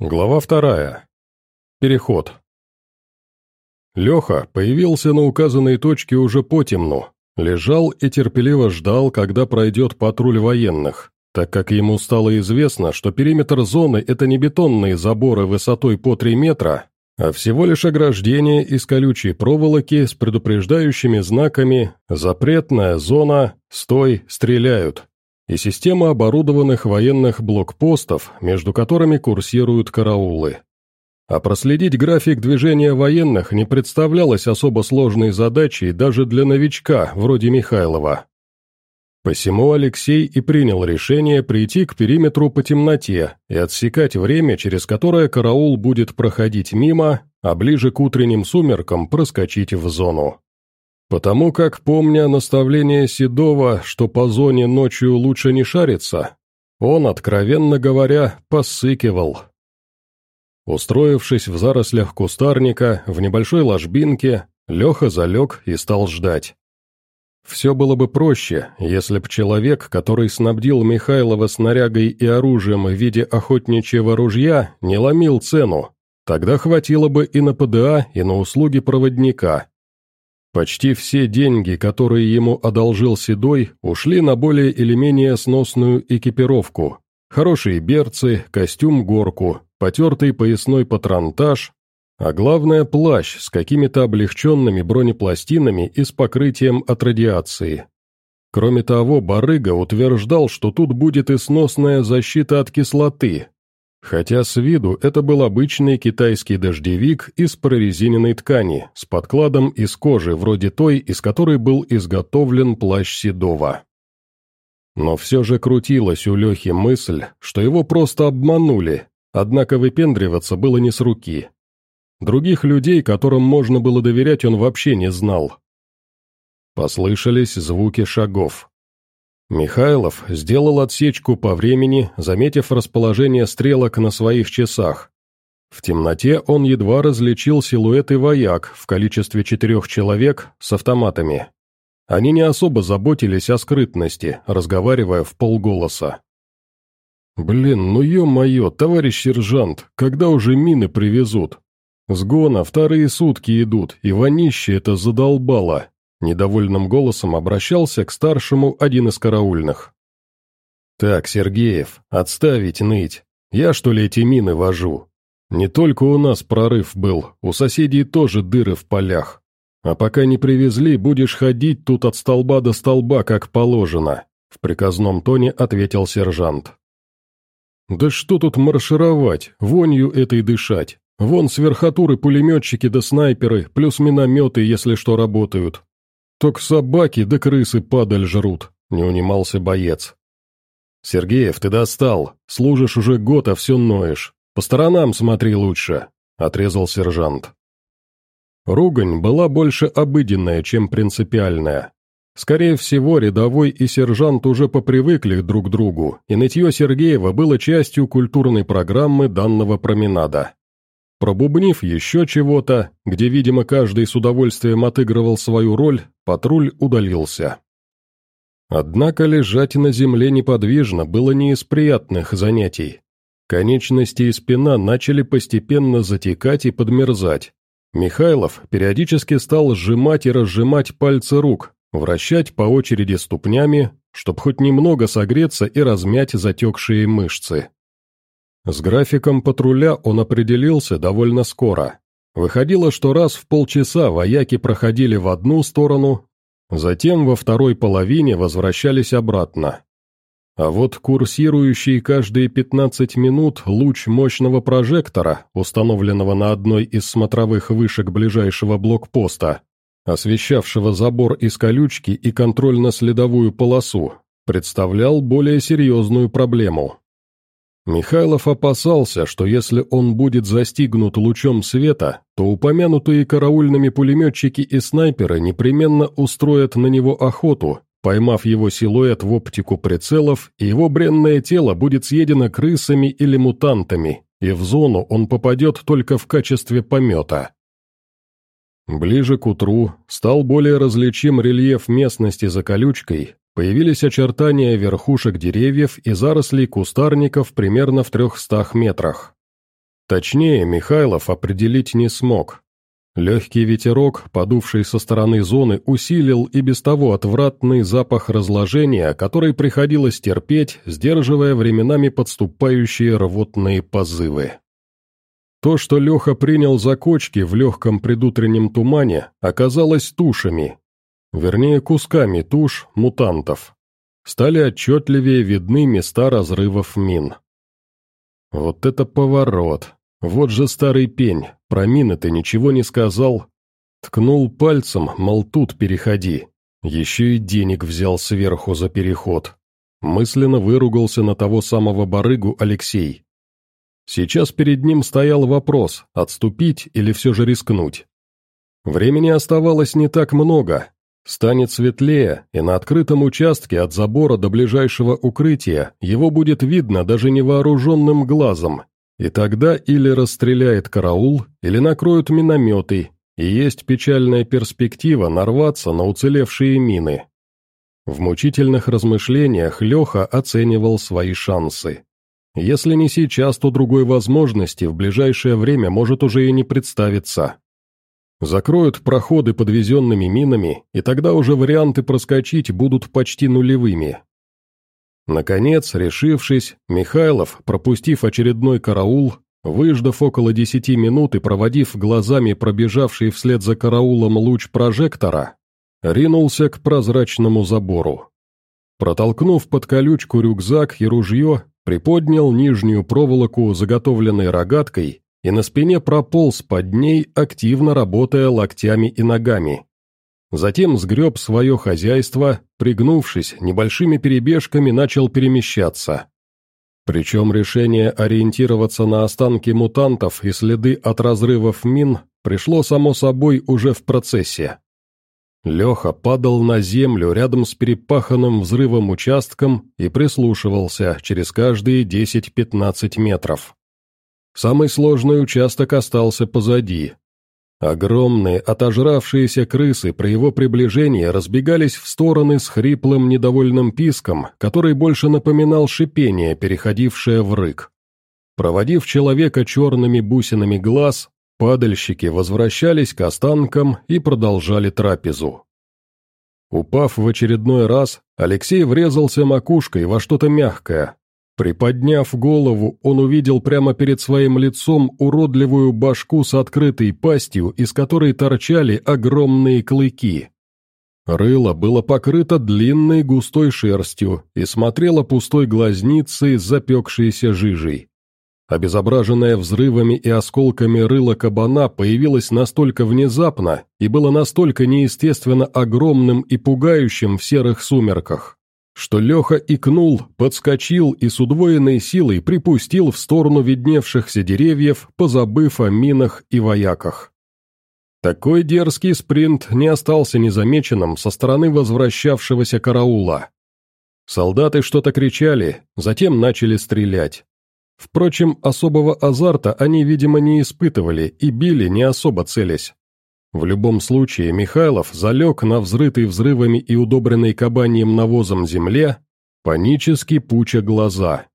Глава вторая. Переход. Леха появился на указанной точке уже потемну, лежал и терпеливо ждал, когда пройдет патруль военных, так как ему стало известно, что периметр зоны – это не бетонные заборы высотой по 3 метра, а всего лишь ограждение из колючей проволоки с предупреждающими знаками «Запретная зона», «Стой», «Стреляют», и система оборудованных военных блокпостов, между которыми курсируют караулы. А проследить график движения военных не представлялось особо сложной задачей даже для новичка, вроде Михайлова. Посему Алексей и принял решение прийти к периметру по темноте и отсекать время, через которое караул будет проходить мимо, а ближе к утренним сумеркам проскочить в зону. Потому как, помня наставление Седова, что по зоне ночью лучше не шариться, он, откровенно говоря, посыкивал. Устроившись в зарослях кустарника, в небольшой ложбинке, Леха залег и стал ждать. Все было бы проще, если б человек, который снабдил Михайлова снарягой и оружием в виде охотничьего ружья, не ломил цену. Тогда хватило бы и на ПДА, и на услуги проводника. Почти все деньги, которые ему одолжил Седой, ушли на более или менее сносную экипировку. Хорошие берцы, костюм-горку, потертый поясной патронтаж, а главное плащ с какими-то облегченными бронепластинами и с покрытием от радиации. Кроме того, Барыга утверждал, что тут будет и сносная защита от кислоты, Хотя с виду это был обычный китайский дождевик из прорезиненной ткани, с подкладом из кожи, вроде той, из которой был изготовлен плащ Седова. Но все же крутилась у Лехи мысль, что его просто обманули, однако выпендриваться было не с руки. Других людей, которым можно было доверять, он вообще не знал. Послышались звуки шагов. Михайлов сделал отсечку по времени, заметив расположение стрелок на своих часах. В темноте он едва различил силуэты вояк в количестве четырех человек с автоматами. Они не особо заботились о скрытности, разговаривая в полголоса. «Блин, ну ё-моё, товарищ сержант, когда уже мины привезут? Сгона вторые сутки идут, и вонище это задолбало. Недовольным голосом обращался к старшему один из караульных. «Так, Сергеев, отставить ныть. Я, что ли, эти мины вожу? Не только у нас прорыв был, у соседей тоже дыры в полях. А пока не привезли, будешь ходить тут от столба до столба, как положено», в приказном тоне ответил сержант. «Да что тут маршировать, вонью этой дышать? Вон с верхотуры пулеметчики да снайперы, плюс минометы, если что, работают. «Так собаки да крысы падаль жрут», — не унимался боец. «Сергеев, ты достал. Служишь уже год, а все ноешь. По сторонам смотри лучше», — отрезал сержант. Ругань была больше обыденная, чем принципиальная. Скорее всего, рядовой и сержант уже попривыкли друг к другу, и нытье Сергеева было частью культурной программы данного променада. Пробубнив еще чего-то, где, видимо, каждый с удовольствием отыгрывал свою роль, патруль удалился. Однако лежать на земле неподвижно было не из приятных занятий. Конечности и спина начали постепенно затекать и подмерзать. Михайлов периодически стал сжимать и разжимать пальцы рук, вращать по очереди ступнями, чтобы хоть немного согреться и размять затекшие мышцы. С графиком патруля он определился довольно скоро. Выходило, что раз в полчаса вояки проходили в одну сторону, затем во второй половине возвращались обратно. А вот курсирующий каждые 15 минут луч мощного прожектора, установленного на одной из смотровых вышек ближайшего блокпоста, освещавшего забор из колючки и контрольно-следовую полосу, представлял более серьезную проблему. Михайлов опасался, что если он будет застигнут лучом света, то упомянутые караульными пулеметчики и снайперы непременно устроят на него охоту, поймав его силуэт в оптику прицелов, и его бренное тело будет съедено крысами или мутантами, и в зону он попадет только в качестве помета. Ближе к утру стал более различим рельеф местности за колючкой, Появились очертания верхушек деревьев и зарослей кустарников примерно в трехстах метрах. Точнее, Михайлов определить не смог. Легкий ветерок, подувший со стороны зоны, усилил и без того отвратный запах разложения, который приходилось терпеть, сдерживая временами подступающие рвотные позывы. То, что Леха принял за кочки в легком предутреннем тумане, оказалось тушами. Вернее, кусками туш мутантов. Стали отчетливее видны места разрывов мин. Вот это поворот! Вот же старый пень, про мины ты ничего не сказал. Ткнул пальцем, мол, тут переходи. Еще и денег взял сверху за переход. Мысленно выругался на того самого барыгу Алексей. Сейчас перед ним стоял вопрос, отступить или все же рискнуть. Времени оставалось не так много. Станет светлее, и на открытом участке от забора до ближайшего укрытия его будет видно даже невооруженным глазом, и тогда или расстреляет караул, или накроют минометы, и есть печальная перспектива нарваться на уцелевшие мины. В мучительных размышлениях Леха оценивал свои шансы. Если не сейчас, то другой возможности в ближайшее время может уже и не представиться. Закроют проходы подвезенными минами, и тогда уже варианты проскочить будут почти нулевыми. Наконец, решившись, Михайлов, пропустив очередной караул, выждав около десяти минут и проводив глазами пробежавший вслед за караулом луч прожектора, ринулся к прозрачному забору. Протолкнув под колючку рюкзак и ружье, приподнял нижнюю проволоку, заготовленной рогаткой, и на спине прополз под ней, активно работая локтями и ногами. Затем сгреб свое хозяйство, пригнувшись, небольшими перебежками начал перемещаться. Причем решение ориентироваться на останки мутантов и следы от разрывов мин пришло само собой уже в процессе. Леха падал на землю рядом с перепаханным взрывом участком и прислушивался через каждые 10-15 метров. Самый сложный участок остался позади, Огромные, отожравшиеся крысы при его приближении разбегались в стороны с хриплым недовольным писком, который больше напоминал шипение, переходившее в рык. Проводив человека черными бусинами глаз, падальщики возвращались к останкам и продолжали трапезу. Упав в очередной раз, Алексей врезался макушкой во что-то мягкое, Приподняв голову, он увидел прямо перед своим лицом уродливую башку с открытой пастью, из которой торчали огромные клыки. Рыло было покрыто длинной густой шерстью и смотрело пустой глазницей с запекшейся жижей. Обезображенное взрывами и осколками рыло кабана появилось настолько внезапно и было настолько неестественно огромным и пугающим в серых сумерках, что Леха икнул, подскочил и с удвоенной силой припустил в сторону видневшихся деревьев, позабыв о минах и вояках. Такой дерзкий спринт не остался незамеченным со стороны возвращавшегося караула. Солдаты что-то кричали, затем начали стрелять. Впрочем, особого азарта они, видимо, не испытывали и били не особо целясь. В любом случае, Михайлов залег на взрытой взрывами и удобренной кабаньем навозом земле, панически пуча глаза.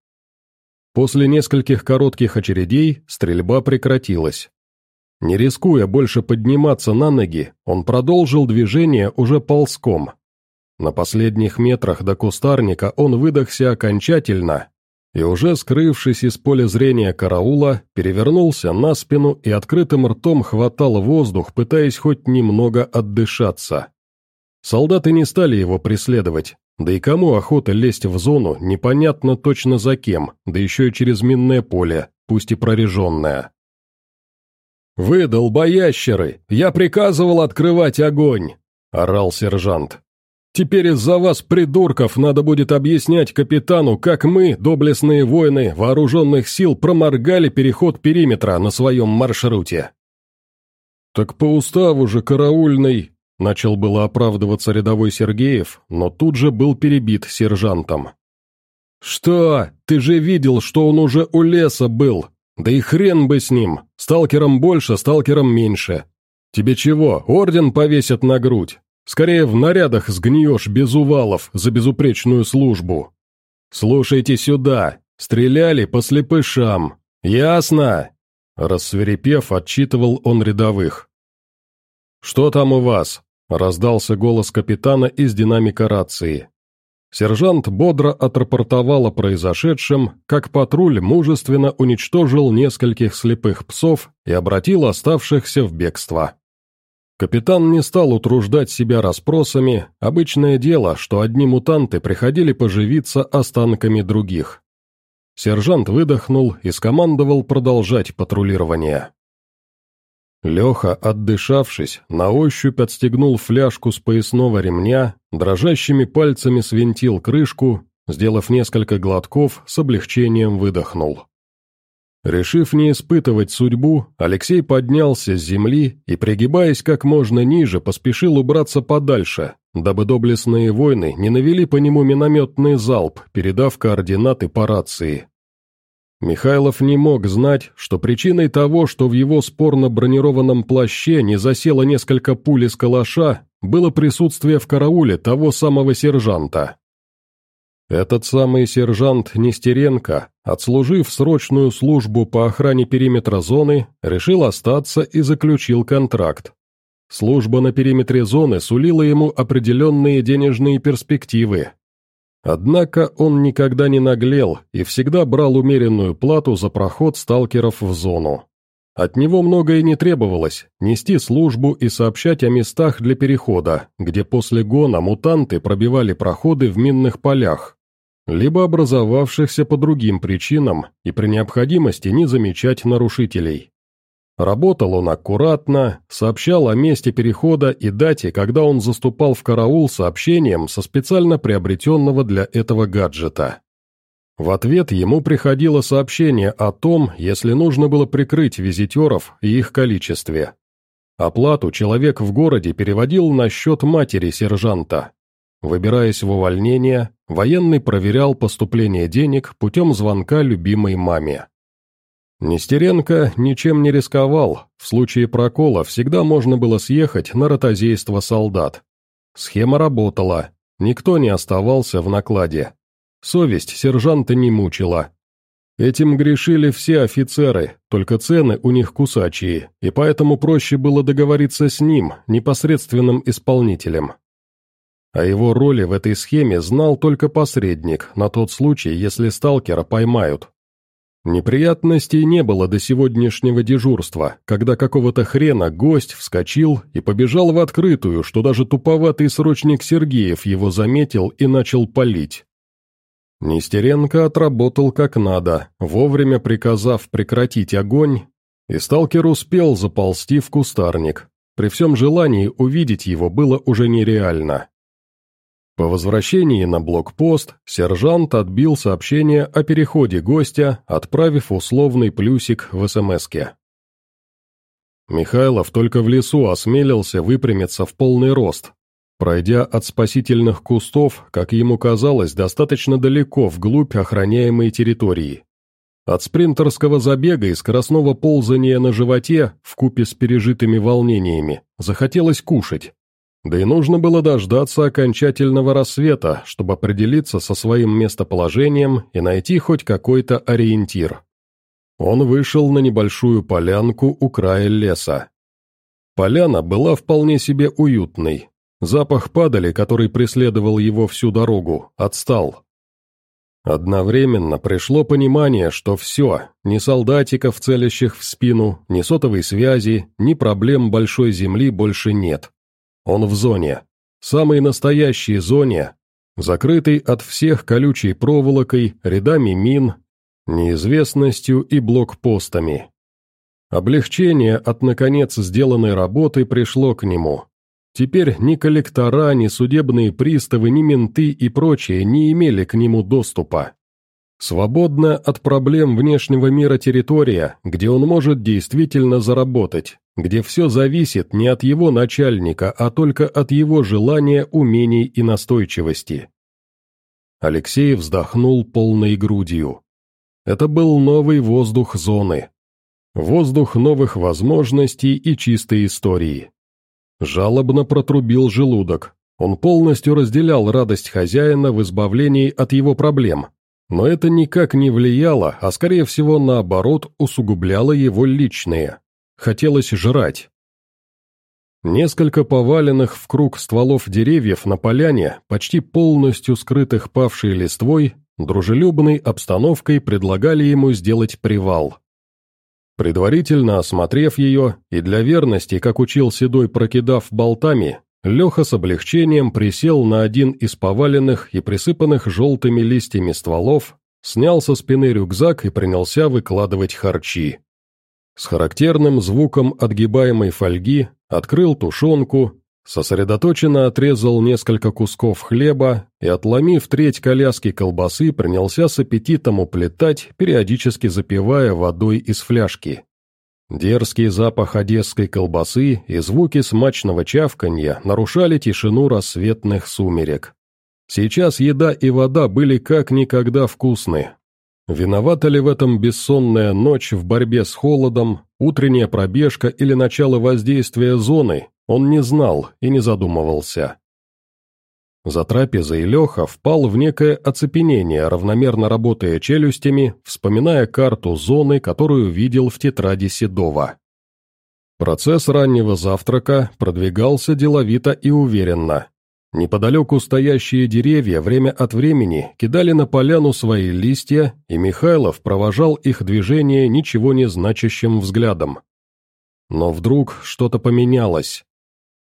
После нескольких коротких очередей стрельба прекратилась. Не рискуя больше подниматься на ноги, он продолжил движение уже ползком. На последних метрах до кустарника он выдохся окончательно и уже скрывшись из поля зрения караула, перевернулся на спину и открытым ртом хватал воздух, пытаясь хоть немного отдышаться. Солдаты не стали его преследовать, да и кому охота лезть в зону, непонятно точно за кем, да еще и через минное поле, пусть и прореженное. «Вы, долбоящеры, я приказывал открывать огонь!» – орал сержант. Теперь из-за вас, придурков, надо будет объяснять капитану, как мы, доблестные воины вооруженных сил, проморгали переход периметра на своем маршруте. «Так по уставу же караульный», — начал было оправдываться рядовой Сергеев, но тут же был перебит сержантом. «Что? Ты же видел, что он уже у леса был. Да и хрен бы с ним. Сталкером больше, сталкером меньше. Тебе чего, орден повесят на грудь? Скорее в нарядах сгниешь без увалов за безупречную службу. Слушайте сюда, стреляли по слепышам. Ясно? Рассверепев, отчитывал он рядовых. «Что там у вас?» — раздался голос капитана из динамика рации. Сержант бодро отрапортовал о произошедшем, как патруль мужественно уничтожил нескольких слепых псов и обратил оставшихся в бегство. Капитан не стал утруждать себя расспросами, обычное дело, что одни мутанты приходили поживиться останками других. Сержант выдохнул и скомандовал продолжать патрулирование. Леха, отдышавшись, на ощупь отстегнул фляжку с поясного ремня, дрожащими пальцами свинтил крышку, сделав несколько глотков, с облегчением выдохнул. Решив не испытывать судьбу, Алексей поднялся с земли и, пригибаясь как можно ниже, поспешил убраться подальше, дабы доблестные войны не навели по нему минометный залп, передав координаты по рации. Михайлов не мог знать, что причиной того, что в его спорно бронированном плаще не засело несколько пуль из калаша, было присутствие в карауле того самого сержанта. Этот самый сержант Нестеренко, отслужив срочную службу по охране периметра зоны, решил остаться и заключил контракт. Служба на периметре зоны сулила ему определенные денежные перспективы, Однако он никогда не наглел и всегда брал умеренную плату за проход сталкеров в зону. От него многое не требовалось – нести службу и сообщать о местах для перехода, где после гона мутанты пробивали проходы в минных полях, либо образовавшихся по другим причинам и при необходимости не замечать нарушителей. Работал он аккуратно, сообщал о месте перехода и дате, когда он заступал в караул сообщением со специально приобретенного для этого гаджета. В ответ ему приходило сообщение о том, если нужно было прикрыть визитеров и их количестве. Оплату человек в городе переводил на счет матери сержанта. Выбираясь в увольнение, военный проверял поступление денег путем звонка любимой маме. Нестеренко ничем не рисковал, в случае прокола всегда можно было съехать на ротозейство солдат. Схема работала, никто не оставался в накладе. Совесть сержанта не мучила. Этим грешили все офицеры, только цены у них кусачие, и поэтому проще было договориться с ним, непосредственным исполнителем. О его роли в этой схеме знал только посредник, на тот случай, если сталкера поймают. Неприятностей не было до сегодняшнего дежурства, когда какого-то хрена гость вскочил и побежал в открытую, что даже туповатый срочник Сергеев его заметил и начал палить. Нестеренко отработал как надо, вовремя приказав прекратить огонь, и сталкер успел заползти в кустарник. При всем желании увидеть его было уже нереально. По возвращении на блокпост сержант отбил сообщение о переходе гостя, отправив условный плюсик в СМСке. Михайлов только в лесу осмелился выпрямиться в полный рост, пройдя от спасительных кустов, как ему казалось, достаточно далеко вглубь охраняемой территории. От спринтерского забега и скоростного ползания на животе, в купе с пережитыми волнениями, захотелось кушать. Да и нужно было дождаться окончательного рассвета, чтобы определиться со своим местоположением и найти хоть какой-то ориентир. Он вышел на небольшую полянку у края леса. Поляна была вполне себе уютной. Запах падали, который преследовал его всю дорогу, отстал. Одновременно пришло понимание, что все, ни солдатиков, целящих в спину, ни сотовой связи, ни проблем большой земли больше нет. Он в зоне. Самой настоящей зоне, закрытой от всех колючей проволокой, рядами мин, неизвестностью и блокпостами. Облегчение от, наконец, сделанной работы пришло к нему. Теперь ни коллектора, ни судебные приставы, ни менты и прочие не имели к нему доступа. Свободна от проблем внешнего мира территория, где он может действительно заработать, где все зависит не от его начальника, а только от его желания, умений и настойчивости. Алексей вздохнул полной грудью. Это был новый воздух зоны. Воздух новых возможностей и чистой истории. Жалобно протрубил желудок. Он полностью разделял радость хозяина в избавлении от его проблем, Но это никак не влияло, а скорее всего наоборот усугубляло его личные. Хотелось жрать. Несколько поваленных в круг стволов деревьев на поляне, почти полностью скрытых павшей листвой, дружелюбной обстановкой предлагали ему сделать привал. Предварительно осмотрев ее, и для верности, как учил Седой, прокидав болтами, Леха с облегчением присел на один из поваленных и присыпанных желтыми листьями стволов, снял со спины рюкзак и принялся выкладывать харчи. С характерным звуком отгибаемой фольги открыл тушенку, сосредоточенно отрезал несколько кусков хлеба и, отломив треть коляски колбасы, принялся с аппетитом уплетать, периодически запивая водой из фляжки. Дерзкий запах одесской колбасы и звуки смачного чавканья нарушали тишину рассветных сумерек. Сейчас еда и вода были как никогда вкусны. Виновата ли в этом бессонная ночь в борьбе с холодом, утренняя пробежка или начало воздействия зоны, он не знал и не задумывался. За трапезой Леха впал в некое оцепенение, равномерно работая челюстями, вспоминая карту зоны, которую видел в тетради Седова. Процесс раннего завтрака продвигался деловито и уверенно. Неподалеку стоящие деревья время от времени кидали на поляну свои листья, и Михайлов провожал их движение ничего не значащим взглядом. Но вдруг что-то поменялось.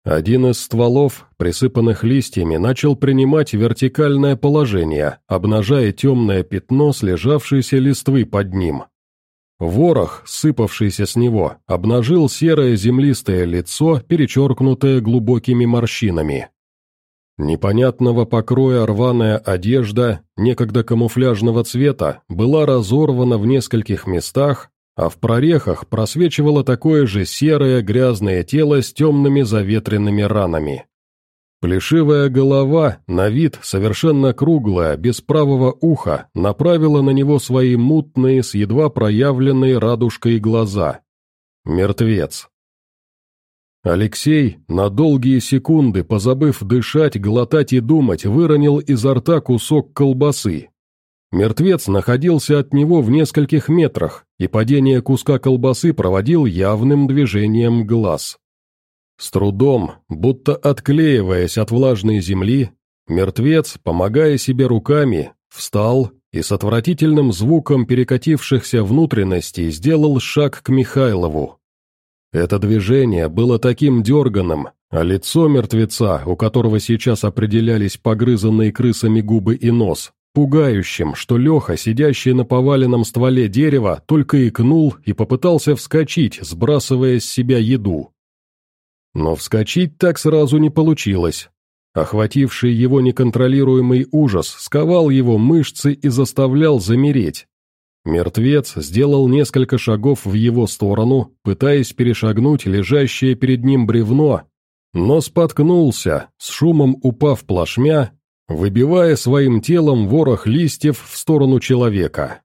Один из стволов, присыпанных листьями, начал принимать вертикальное положение, обнажая темное пятно слежавшейся листвы под ним. Ворох, сыпавшийся с него, обнажил серое землистое лицо, перечеркнутое глубокими морщинами. Непонятного покроя рваная одежда, некогда камуфляжного цвета, была разорвана в нескольких местах, а в прорехах просвечивало такое же серое грязное тело с темными заветренными ранами. Плешивая голова, на вид совершенно круглая, без правого уха, направила на него свои мутные, с едва проявленной радужкой глаза. Мертвец. Алексей, на долгие секунды, позабыв дышать, глотать и думать, выронил изо рта кусок колбасы, Мертвец находился от него в нескольких метрах, и падение куска колбасы проводил явным движением глаз. С трудом, будто отклеиваясь от влажной земли, мертвец, помогая себе руками, встал и с отвратительным звуком перекатившихся внутренностей сделал шаг к Михайлову. Это движение было таким дерганым, а лицо мертвеца, у которого сейчас определялись погрызанные крысами губы и нос, пугающим, что Леха, сидящий на поваленном стволе дерева, только икнул и попытался вскочить, сбрасывая с себя еду. Но вскочить так сразу не получилось. Охвативший его неконтролируемый ужас сковал его мышцы и заставлял замереть. Мертвец сделал несколько шагов в его сторону, пытаясь перешагнуть лежащее перед ним бревно, но споткнулся, с шумом упав плашмя выбивая своим телом ворох листьев в сторону человека.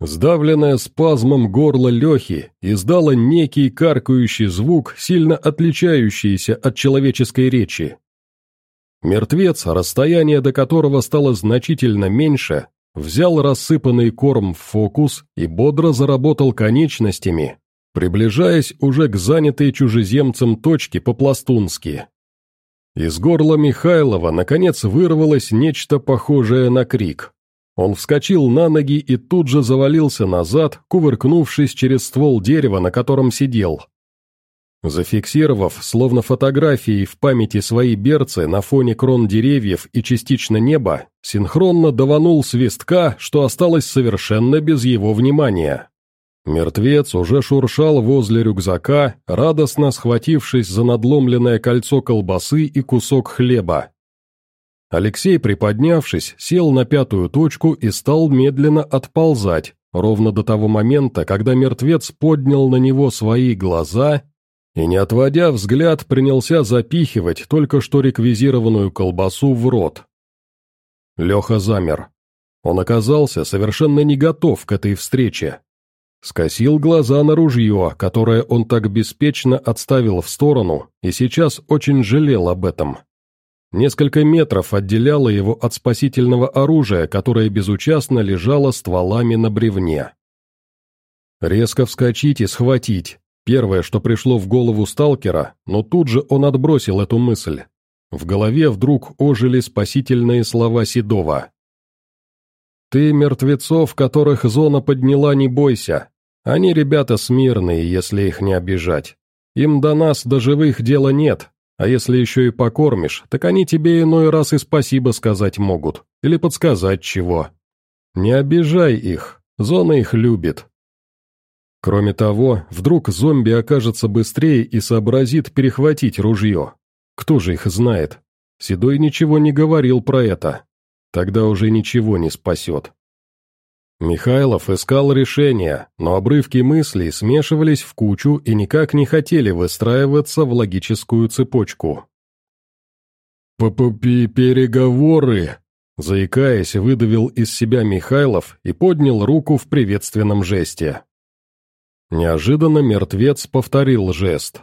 Сдавленное спазмом горло Лехи издало некий каркающий звук, сильно отличающийся от человеческой речи. Мертвец, расстояние до которого стало значительно меньше, взял рассыпанный корм в фокус и бодро заработал конечностями, приближаясь уже к занятой чужеземцем точке по-пластунски. Из горла Михайлова, наконец, вырвалось нечто похожее на крик. Он вскочил на ноги и тут же завалился назад, кувыркнувшись через ствол дерева, на котором сидел. Зафиксировав, словно фотографией в памяти свои берцы на фоне крон деревьев и частично неба, синхронно даванул свистка, что осталось совершенно без его внимания. Мертвец уже шуршал возле рюкзака, радостно схватившись за надломленное кольцо колбасы и кусок хлеба. Алексей, приподнявшись, сел на пятую точку и стал медленно отползать, ровно до того момента, когда мертвец поднял на него свои глаза и, не отводя взгляд, принялся запихивать только что реквизированную колбасу в рот. Леха замер. Он оказался совершенно не готов к этой встрече. Скосил глаза на ружье, которое он так беспечно отставил в сторону, и сейчас очень жалел об этом. Несколько метров отделяло его от спасительного оружия, которое безучастно лежало стволами на бревне. Резко вскочить и схватить. Первое, что пришло в голову сталкера, но тут же он отбросил эту мысль. В голове вдруг ожили спасительные слова Седова. «Ты мертвецов, которых зона подняла, не бойся. Они ребята смирные, если их не обижать. Им до нас, до живых, дела нет, а если еще и покормишь, так они тебе иной раз и спасибо сказать могут, или подсказать чего. Не обижай их, зона их любит. Кроме того, вдруг зомби окажется быстрее и сообразит перехватить ружье. Кто же их знает? Седой ничего не говорил про это. Тогда уже ничего не спасет. Михайлов искал решения, но обрывки мыслей смешивались в кучу и никак не хотели выстраиваться в логическую цепочку. «П-п-пи переговоры!» Заикаясь, выдавил из себя Михайлов и поднял руку в приветственном жесте. Неожиданно мертвец повторил жест.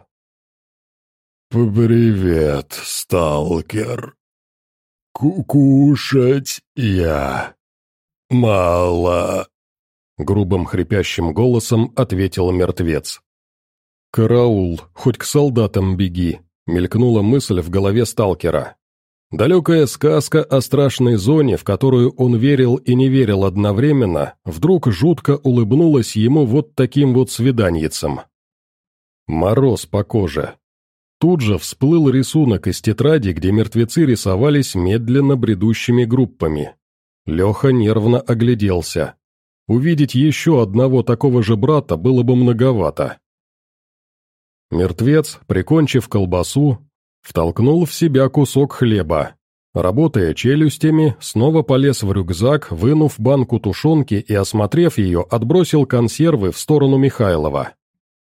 «Привет, сталкер. Ку Кушать я «Мало», — грубым хрипящим голосом ответил мертвец. «Караул, хоть к солдатам беги», — мелькнула мысль в голове сталкера. Далекая сказка о страшной зоне, в которую он верил и не верил одновременно, вдруг жутко улыбнулась ему вот таким вот свиданьицем. Мороз по коже. Тут же всплыл рисунок из тетради, где мертвецы рисовались медленно бредущими группами. Леха нервно огляделся. Увидеть еще одного такого же брата было бы многовато. Мертвец, прикончив колбасу, втолкнул в себя кусок хлеба. Работая челюстями, снова полез в рюкзак, вынув банку тушенки и, осмотрев ее, отбросил консервы в сторону Михайлова.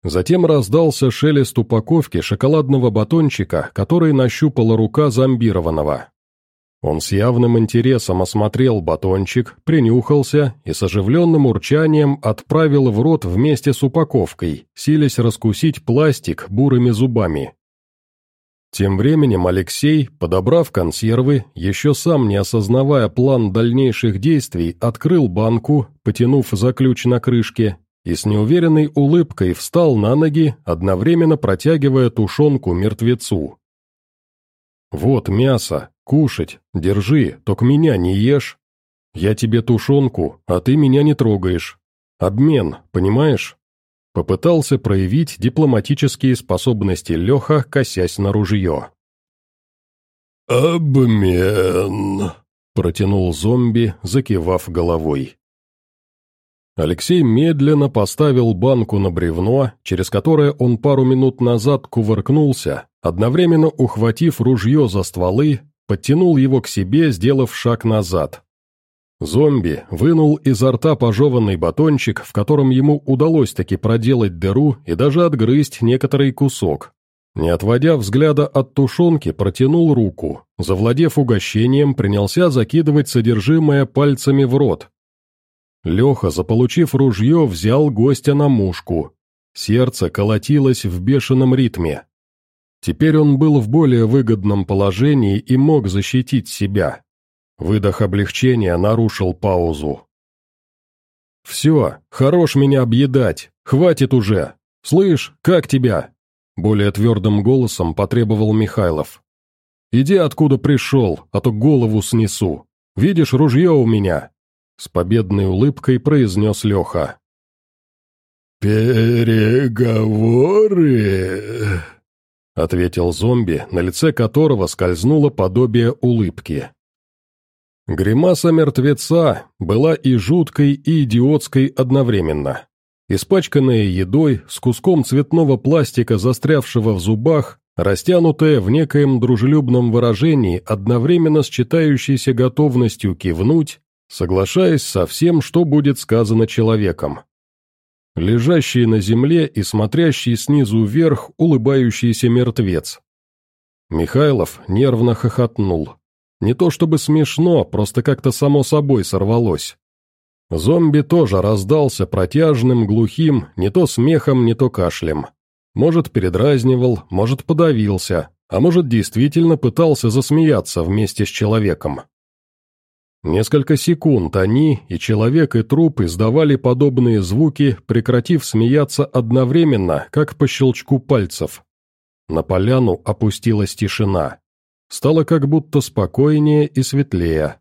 Затем раздался шелест упаковки шоколадного батончика, который нащупала рука зомбированного. Он с явным интересом осмотрел батончик, принюхался и с оживленным урчанием отправил в рот вместе с упаковкой, силясь раскусить пластик бурыми зубами. Тем временем Алексей, подобрав консервы, еще сам не осознавая план дальнейших действий, открыл банку, потянув за ключ на крышке, и с неуверенной улыбкой встал на ноги, одновременно протягивая тушенку мертвецу. «Вот мясо, кушать, держи, только меня не ешь. Я тебе тушенку, а ты меня не трогаешь. Обмен, понимаешь?» Попытался проявить дипломатические способности Леха, косясь на ружье. «Обмен», — протянул зомби, закивав головой. Алексей медленно поставил банку на бревно, через которое он пару минут назад кувыркнулся, одновременно ухватив ружье за стволы, подтянул его к себе, сделав шаг назад. Зомби вынул изо рта пожеванный батончик, в котором ему удалось таки проделать дыру и даже отгрызть некоторый кусок. Не отводя взгляда от тушенки, протянул руку. Завладев угощением, принялся закидывать содержимое пальцами в рот, Леха, заполучив ружье, взял гостя на мушку. Сердце колотилось в бешеном ритме. Теперь он был в более выгодном положении и мог защитить себя. Выдох облегчения нарушил паузу. «Все, хорош меня объедать, хватит уже. Слышь, как тебя?» Более твердым голосом потребовал Михайлов. «Иди откуда пришел, а то голову снесу. Видишь, ружье у меня. С победной улыбкой произнес Леха. «Переговоры?» — ответил зомби, на лице которого скользнуло подобие улыбки. Гримаса мертвеца была и жуткой, и идиотской одновременно. Испачканная едой, с куском цветного пластика, застрявшего в зубах, растянутая в некоем дружелюбном выражении, одновременно с читающейся готовностью кивнуть, соглашаясь со всем, что будет сказано человеком. Лежащий на земле и смотрящий снизу вверх улыбающийся мертвец. Михайлов нервно хохотнул. Не то чтобы смешно, просто как-то само собой сорвалось. Зомби тоже раздался протяжным, глухим, не то смехом, не то кашлем. Может, передразнивал, может, подавился, а может, действительно пытался засмеяться вместе с человеком. Несколько секунд они, и человек, и труп издавали подобные звуки, прекратив смеяться одновременно, как по щелчку пальцев. На поляну опустилась тишина. Стало как будто спокойнее и светлее.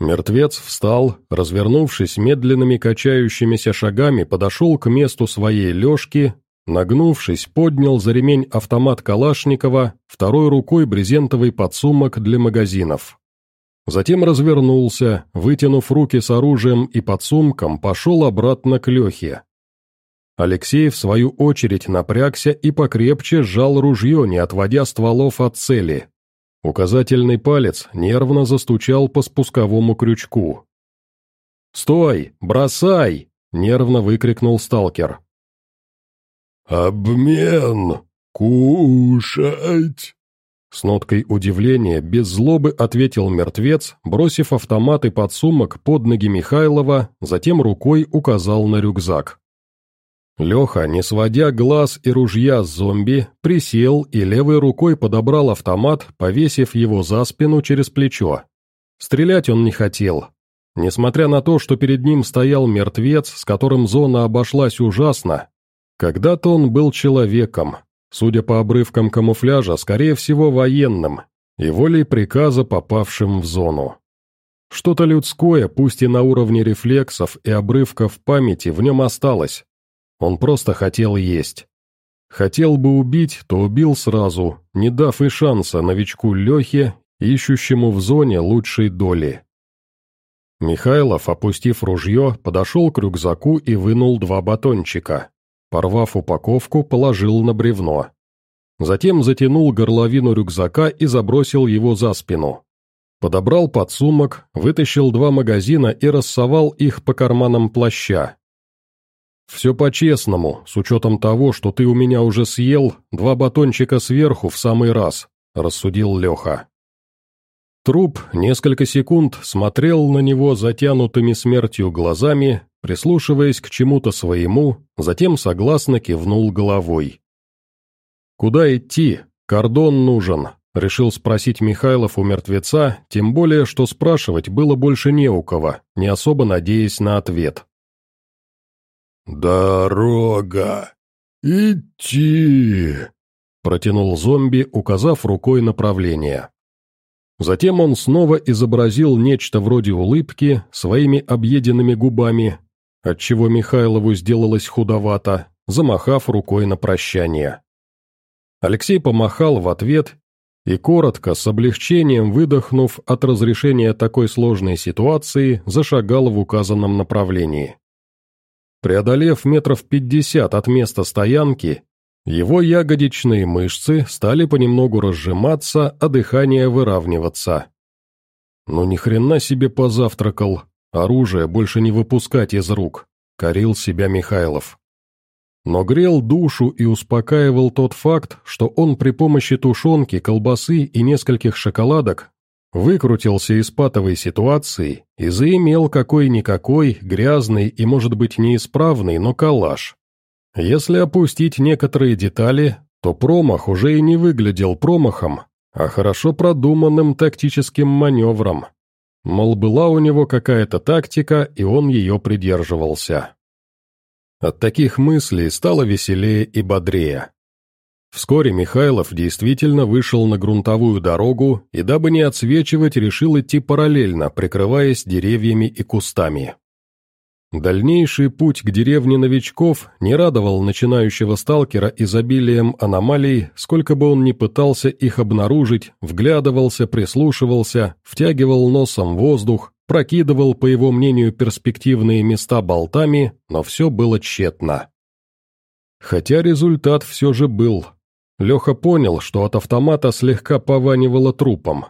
Мертвец встал, развернувшись медленными качающимися шагами, подошел к месту своей лёжки, нагнувшись, поднял за ремень автомат Калашникова, второй рукой брезентовый подсумок для магазинов. Затем развернулся, вытянув руки с оружием и подсумком, пошел обратно к Лехе. Алексей, в свою очередь, напрягся и покрепче сжал ружье, не отводя стволов от цели. Указательный палец нервно застучал по спусковому крючку. «Стой! Бросай!» — нервно выкрикнул сталкер. «Обмен! Кушать!» С ноткой удивления, без злобы ответил мертвец, бросив автомат и подсумок под ноги Михайлова, затем рукой указал на рюкзак. Леха, не сводя глаз и ружья с зомби, присел и левой рукой подобрал автомат, повесив его за спину через плечо. Стрелять он не хотел. Несмотря на то, что перед ним стоял мертвец, с которым зона обошлась ужасно, когда-то он был человеком, Судя по обрывкам камуфляжа, скорее всего военным, и волей приказа попавшим в зону. Что-то людское, пусть и на уровне рефлексов и обрывков памяти, в нем осталось. Он просто хотел есть. Хотел бы убить, то убил сразу, не дав и шанса новичку Лехе, ищущему в зоне лучшей доли. Михайлов, опустив ружье, подошел к рюкзаку и вынул два батончика. Порвав упаковку, положил на бревно. Затем затянул горловину рюкзака и забросил его за спину. Подобрал подсумок, вытащил два магазина и рассовал их по карманам плаща. «Все по-честному, с учетом того, что ты у меня уже съел, два батончика сверху в самый раз», – рассудил Леха. Труп несколько секунд смотрел на него затянутыми смертью глазами, прислушиваясь к чему-то своему, затем согласно кивнул головой. «Куда идти? Кордон нужен», — решил спросить Михайлов у мертвеца, тем более, что спрашивать было больше не у кого, не особо надеясь на ответ. «Дорога! Идти!» — протянул зомби, указав рукой направление. Затем он снова изобразил нечто вроде улыбки своими объеденными губами, отчего Михайлову сделалось худовато, замахав рукой на прощание. Алексей помахал в ответ и коротко, с облегчением выдохнув от разрешения такой сложной ситуации, зашагал в указанном направлении. Преодолев метров пятьдесят от места стоянки, его ягодичные мышцы стали понемногу разжиматься, а дыхание выравниваться. Ну ни хрена себе позавтракал, оружие больше не выпускать из рук, корил себя Михайлов. Но грел душу и успокаивал тот факт, что он при помощи тушенки, колбасы и нескольких шоколадок выкрутился из патовой ситуации и заимел какой-никакой, грязный и, может быть, неисправный, но калаш. Если опустить некоторые детали, то промах уже и не выглядел промахом, а хорошо продуманным тактическим маневром. Мол, была у него какая-то тактика, и он ее придерживался. От таких мыслей стало веселее и бодрее. Вскоре Михайлов действительно вышел на грунтовую дорогу и, дабы не отсвечивать, решил идти параллельно, прикрываясь деревьями и кустами. Дальнейший путь к деревне новичков не радовал начинающего сталкера изобилием аномалий, сколько бы он ни пытался их обнаружить, вглядывался, прислушивался, втягивал носом воздух, прокидывал, по его мнению, перспективные места болтами, но все было тщетно. Хотя результат все же был. Леха понял, что от автомата слегка пованивало трупом.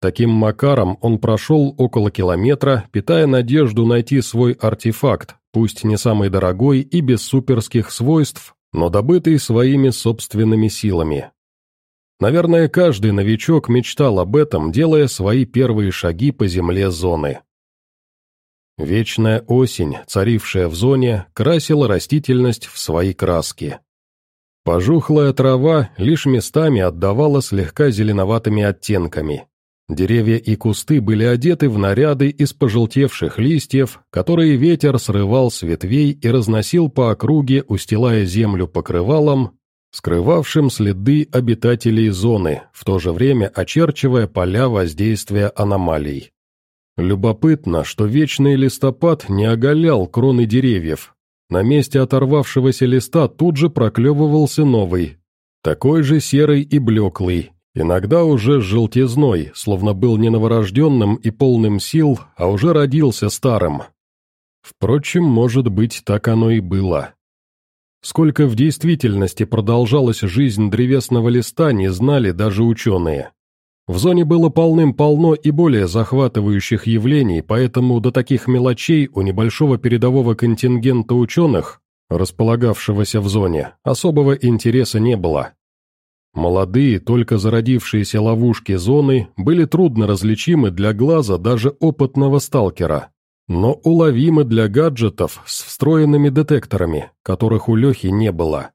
Таким макаром он прошел около километра, питая надежду найти свой артефакт, пусть не самый дорогой и без суперских свойств, но добытый своими собственными силами. Наверное, каждый новичок мечтал об этом, делая свои первые шаги по земле зоны. Вечная осень, царившая в зоне, красила растительность в свои краски. Пожухлая трава лишь местами отдавала слегка зеленоватыми оттенками. Деревья и кусты были одеты в наряды из пожелтевших листьев, которые ветер срывал с ветвей и разносил по округе, устилая землю покрывалом, скрывавшим следы обитателей зоны, в то же время очерчивая поля воздействия аномалий. Любопытно, что вечный листопад не оголял кроны деревьев. На месте оторвавшегося листа тут же проклевывался новый, такой же серый и блеклый, иногда уже с желтизной, словно был не новорожденным и полным сил, а уже родился старым. Впрочем, может быть, так оно и было. Сколько в действительности продолжалась жизнь древесного листа, не знали даже ученые. В зоне было полным-полно и более захватывающих явлений, поэтому до таких мелочей у небольшого передового контингента ученых, располагавшегося в зоне, особого интереса не было. Молодые, только зародившиеся ловушки зоны были трудно различимы для глаза даже опытного сталкера но уловимы для гаджетов с встроенными детекторами, которых у Лехи не было.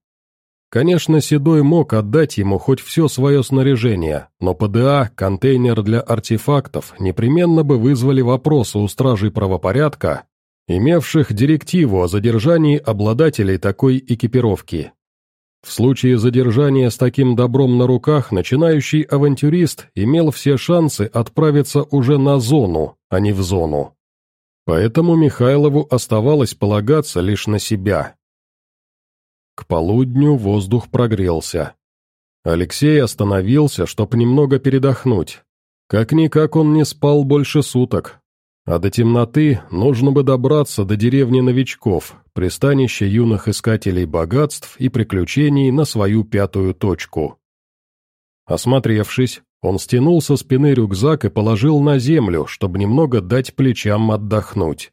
Конечно, Седой мог отдать ему хоть все свое снаряжение, но ПДА, контейнер для артефактов, непременно бы вызвали вопросы у стражей правопорядка, имевших директиву о задержании обладателей такой экипировки. В случае задержания с таким добром на руках начинающий авантюрист имел все шансы отправиться уже на зону, а не в зону. Поэтому Михайлову оставалось полагаться лишь на себя. К полудню воздух прогрелся. Алексей остановился, чтобы немного передохнуть. Как-никак он не спал больше суток. А до темноты нужно бы добраться до деревни новичков, пристанища юных искателей богатств и приключений на свою пятую точку. Осмотревшись, он стянул со спины рюкзак и положил на землю, чтобы немного дать плечам отдохнуть.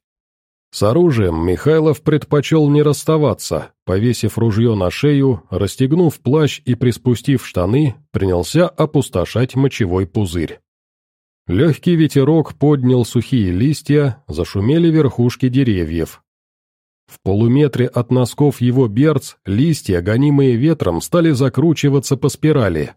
С оружием Михайлов предпочел не расставаться, повесив ружье на шею, расстегнув плащ и приспустив штаны, принялся опустошать мочевой пузырь. Легкий ветерок поднял сухие листья, зашумели верхушки деревьев. В полуметре от носков его берц листья, гонимые ветром, стали закручиваться по спирали,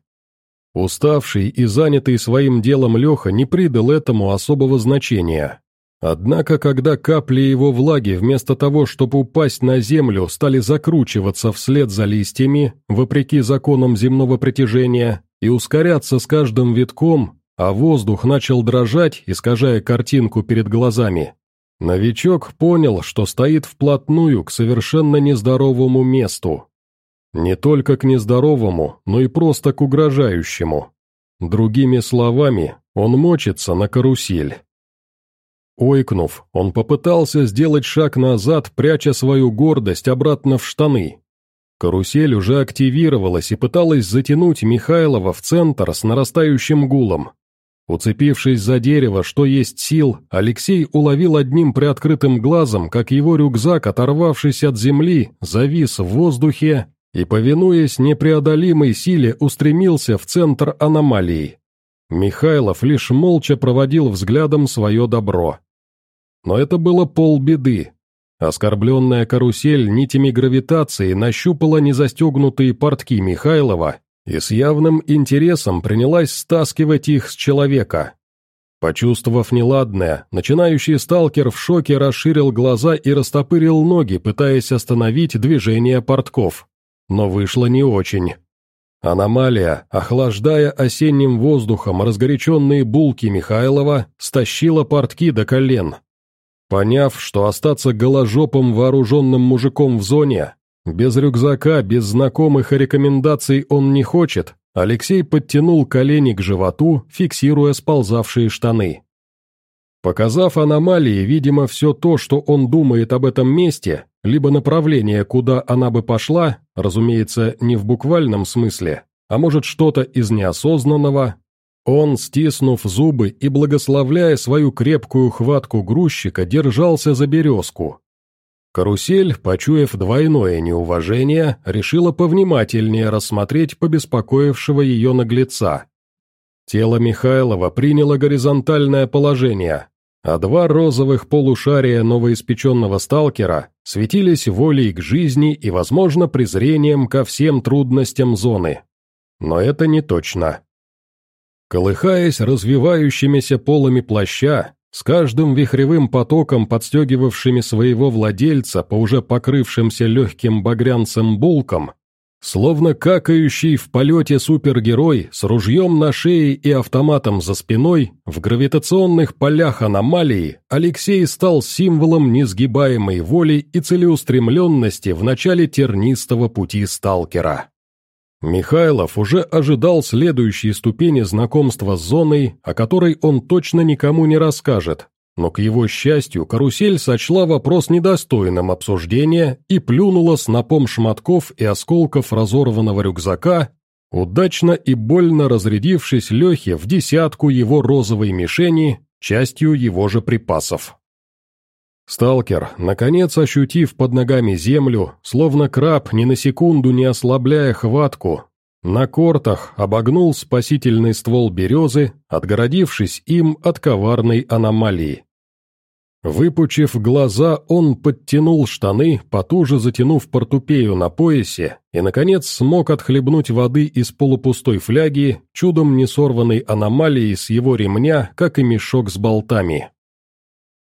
Уставший и занятый своим делом Леха не придал этому особого значения. Однако, когда капли его влаги вместо того, чтобы упасть на землю, стали закручиваться вслед за листьями, вопреки законам земного притяжения, и ускоряться с каждым витком, а воздух начал дрожать, искажая картинку перед глазами, новичок понял, что стоит вплотную к совершенно нездоровому месту. Не только к нездоровому, но и просто к угрожающему. Другими словами, он мочится на карусель. Ойкнув, он попытался сделать шаг назад, пряча свою гордость обратно в штаны. Карусель уже активировалась и пыталась затянуть Михайлова в центр с нарастающим гулом. Уцепившись за дерево, что есть сил, Алексей уловил одним приоткрытым глазом, как его рюкзак, оторвавшись от земли, завис в воздухе и, повинуясь непреодолимой силе, устремился в центр аномалии. Михайлов лишь молча проводил взглядом свое добро. Но это было полбеды. Оскорбленная карусель нитями гравитации нащупала незастегнутые портки Михайлова и с явным интересом принялась стаскивать их с человека. Почувствовав неладное, начинающий сталкер в шоке расширил глаза и растопырил ноги, пытаясь остановить движение портков но вышло не очень. Аномалия, охлаждая осенним воздухом разгоряченные булки Михайлова, стащила портки до колен. Поняв, что остаться голожопым вооруженным мужиком в зоне, без рюкзака, без знакомых и рекомендаций он не хочет, Алексей подтянул колени к животу, фиксируя сползавшие штаны. Показав аномалии, видимо, все то, что он думает об этом месте, либо направление, куда она бы пошла, разумеется, не в буквальном смысле, а может что-то из неосознанного, он, стиснув зубы и благословляя свою крепкую хватку грузчика, держался за березку. Карусель, почуяв двойное неуважение, решила повнимательнее рассмотреть побеспокоившего ее наглеца. Тело Михайлова приняло горизонтальное положение, а два розовых полушария новоиспеченного сталкера светились волей к жизни и, возможно, презрением ко всем трудностям зоны. Но это не точно. Колыхаясь развивающимися полами плаща, с каждым вихревым потоком подстегивавшими своего владельца по уже покрывшимся легким багрянцем булкам, Словно какающий в полете супергерой с ружьем на шее и автоматом за спиной, в гравитационных полях аномалии Алексей стал символом несгибаемой воли и целеустремленности в начале тернистого пути сталкера. Михайлов уже ожидал следующей ступени знакомства с зоной, о которой он точно никому не расскажет, но, к его счастью, карусель сочла вопрос недостойным обсуждения и плюнула снопом шматков и осколков разорванного рюкзака, удачно и больно разрядившись Лехе в десятку его розовой мишени, частью его же припасов. Сталкер, наконец ощутив под ногами землю, словно краб, ни на секунду не ослабляя хватку, на кортах обогнул спасительный ствол березы, отгородившись им от коварной аномалии. Выпучив глаза, он подтянул штаны, потуже затянув портупею на поясе, и, наконец, смог отхлебнуть воды из полупустой фляги, чудом не сорванной аномалией с его ремня, как и мешок с болтами.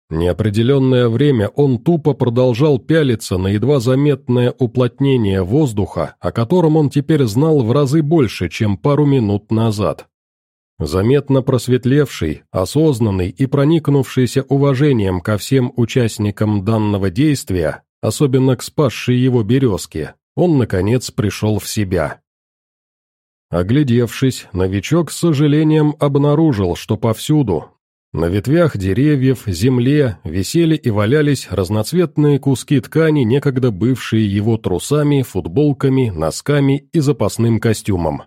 Неопределенное время он тупо продолжал пялиться на едва заметное уплотнение воздуха, о котором он теперь знал в разы больше, чем пару минут назад. Заметно просветлевший, осознанный и проникнувшийся уважением ко всем участникам данного действия, особенно к спасшей его березке, он, наконец, пришел в себя. Оглядевшись, новичок с сожалением обнаружил, что повсюду, на ветвях деревьев, земле, висели и валялись разноцветные куски ткани, некогда бывшие его трусами, футболками, носками и запасным костюмом.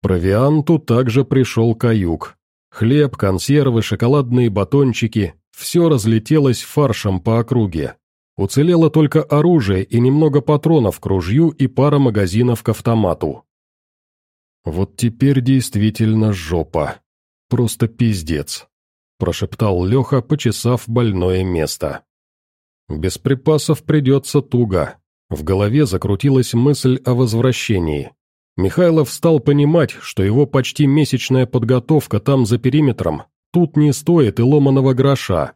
Провианту также пришел каюк. Хлеб, консервы, шоколадные батончики – все разлетелось фаршем по округе. Уцелело только оружие и немного патронов к ружью и пара магазинов к автомату. «Вот теперь действительно жопа. Просто пиздец», – прошептал Леха, почесав больное место. «Без припасов придется туго». В голове закрутилась мысль о возвращении. Михайлов стал понимать, что его почти месячная подготовка там за периметром тут не стоит и ломаного гроша.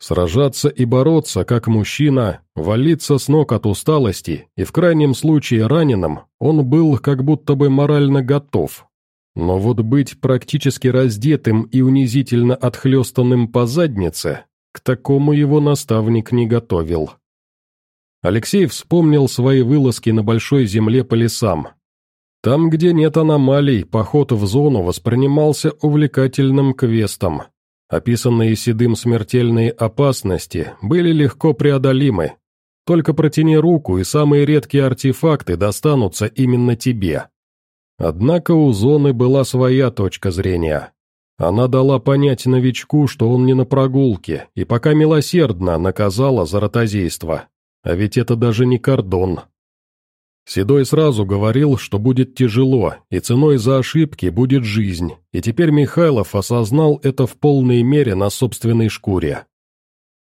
Сражаться и бороться, как мужчина, валиться с ног от усталости и в крайнем случае раненым, он был как будто бы морально готов. Но вот быть практически раздетым и унизительно отхлестанным по заднице, к такому его наставник не готовил. Алексей вспомнил свои вылазки на большой земле по лесам, там, где нет аномалий, поход в зону воспринимался увлекательным квестом. Описанные Седым смертельные опасности были легко преодолимы. Только протяни руку, и самые редкие артефакты достанутся именно тебе. Однако у зоны была своя точка зрения. Она дала понять новичку, что он не на прогулке, и пока милосердно наказала за ротозейство. А ведь это даже не кордон. Седой сразу говорил, что будет тяжело, и ценой за ошибки будет жизнь, и теперь Михайлов осознал это в полной мере на собственной шкуре.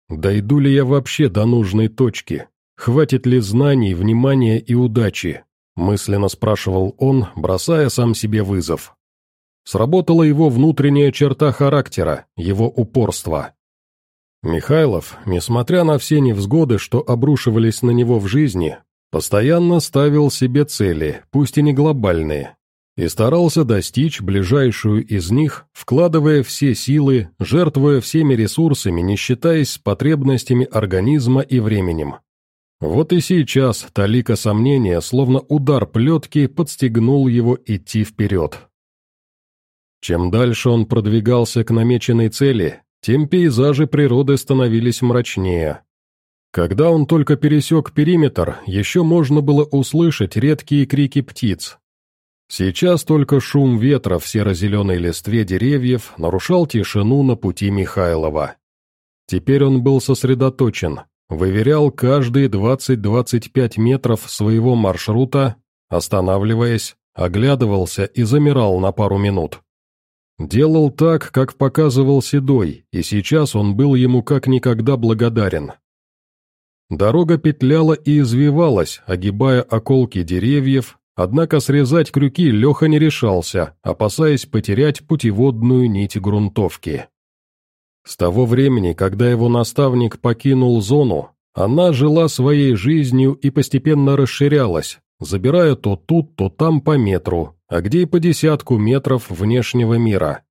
«Дойду ли я вообще до нужной точки? Хватит ли знаний, внимания и удачи?» Мысленно спрашивал он, бросая сам себе вызов. Сработала его внутренняя черта характера, его упорство. Михайлов, несмотря на все невзгоды, что обрушивались на него в жизни, Постоянно ставил себе цели, пусть и не глобальные, и старался достичь ближайшую из них, вкладывая все силы, жертвуя всеми ресурсами, не считаясь с потребностями организма и временем. Вот и сейчас талика сомнения, словно удар плетки, подстегнул его идти вперед. Чем дальше он продвигался к намеченной цели, тем пейзажи природы становились мрачнее, когда он только пересек периметр, еще можно было услышать редкие крики птиц. Сейчас только шум ветра в серо-зеленой листве деревьев нарушал тишину на пути Михайлова. Теперь он был сосредоточен, выверял каждые 20-25 метров своего маршрута, останавливаясь, оглядывался и замирал на пару минут. Делал так, как показывал Седой, и сейчас он был ему как никогда благодарен. Дорога петляла и извивалась, огибая околки деревьев, однако срезать крюки Леха не решался, опасаясь потерять путеводную нить грунтовки. С того времени, когда его наставник покинул зону, она жила своей жизнью и постепенно расширялась, забирая то тут, то там по метру, а где и по десятку метров внешнего мира.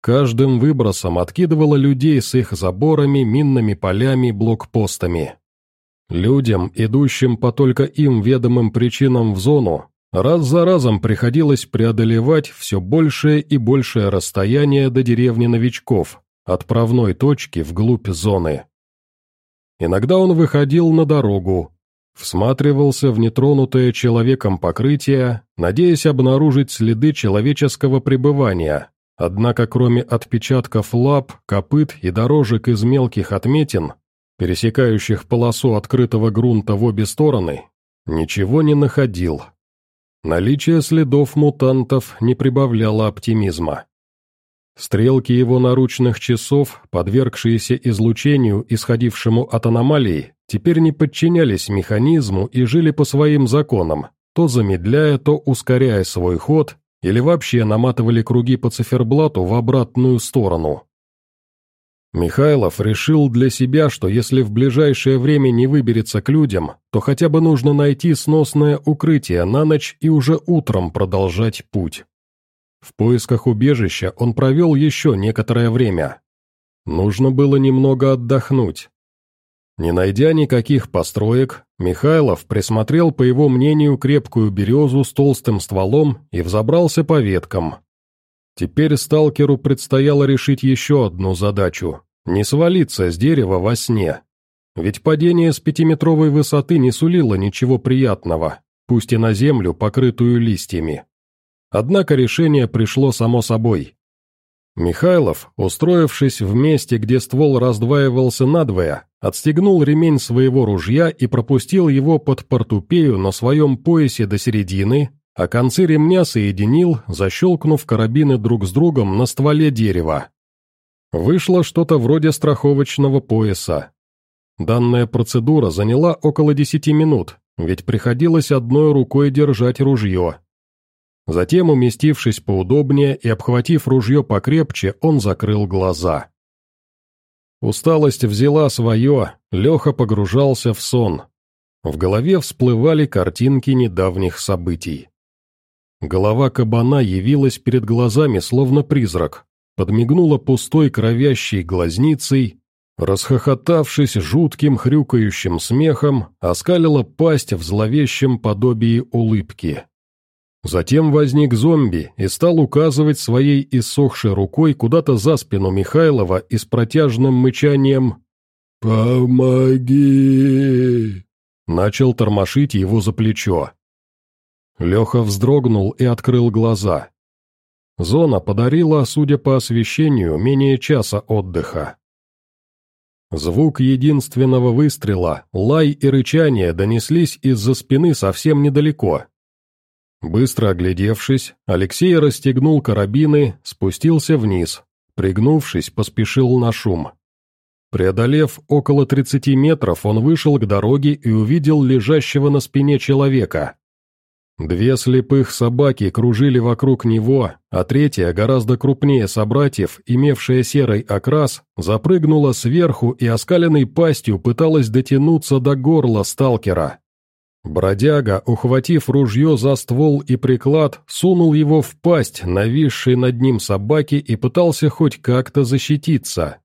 Каждым выбросом откидывала людей с их заборами, минными полями, блокпостами. Людям, идущим по только им ведомым причинам в зону, раз за разом приходилось преодолевать все большее и большее расстояние до деревни новичков, отправной точки вглубь зоны. Иногда он выходил на дорогу, всматривался в нетронутое человеком покрытие, надеясь обнаружить следы человеческого пребывания, однако кроме отпечатков лап, копыт и дорожек из мелких отметин, пересекающих полосу открытого грунта в обе стороны, ничего не находил. Наличие следов мутантов не прибавляло оптимизма. Стрелки его наручных часов, подвергшиеся излучению, исходившему от аномалий, теперь не подчинялись механизму и жили по своим законам, то замедляя, то ускоряя свой ход, или вообще наматывали круги по циферблату в обратную сторону. Михайлов решил для себя, что если в ближайшее время не выберется к людям, то хотя бы нужно найти сносное укрытие на ночь и уже утром продолжать путь. В поисках убежища он провел еще некоторое время. Нужно было немного отдохнуть. Не найдя никаких построек, Михайлов присмотрел, по его мнению, крепкую березу с толстым стволом и взобрался по веткам. Теперь сталкеру предстояло решить еще одну задачу – не свалиться с дерева во сне. Ведь падение с пятиметровой высоты не сулило ничего приятного, пусть и на землю, покрытую листьями. Однако решение пришло само собой. Михайлов, устроившись в месте, где ствол раздваивался надвое, отстегнул ремень своего ружья и пропустил его под портупею на своем поясе до середины, а концы ремня соединил, защелкнув карабины друг с другом на стволе дерева. Вышло что-то вроде страховочного пояса. Данная процедура заняла около десяти минут, ведь приходилось одной рукой держать ружье, Затем, уместившись поудобнее и обхватив ружье покрепче, он закрыл глаза. Усталость взяла свое, Леха погружался в сон. В голове всплывали картинки недавних событий. Голова кабана явилась перед глазами, словно призрак, подмигнула пустой кровящей глазницей, расхохотавшись жутким хрюкающим смехом, оскалила пасть в зловещем подобии улыбки. Затем возник зомби и стал указывать своей иссохшей рукой куда-то за спину Михайлова и с протяжным мычанием «Помоги!» начал тормошить его за плечо. Леха вздрогнул и открыл глаза. Зона подарила, судя по освещению, менее часа отдыха. Звук единственного выстрела, лай и рычание донеслись из-за спины совсем недалеко, Быстро оглядевшись, Алексей расстегнул карабины, спустился вниз, пригнувшись, поспешил на шум. Преодолев около 30 метров, он вышел к дороге и увидел лежащего на спине человека. Две слепых собаки кружили вокруг него, а третья, гораздо крупнее собратьев, имевшая серый окрас, запрыгнула сверху и оскаленной пастью пыталась дотянуться до горла сталкера. Бродяга, ухватив ружье за ствол и приклад, сунул его в пасть нависшей над ним собаки и пытался хоть как-то защититься.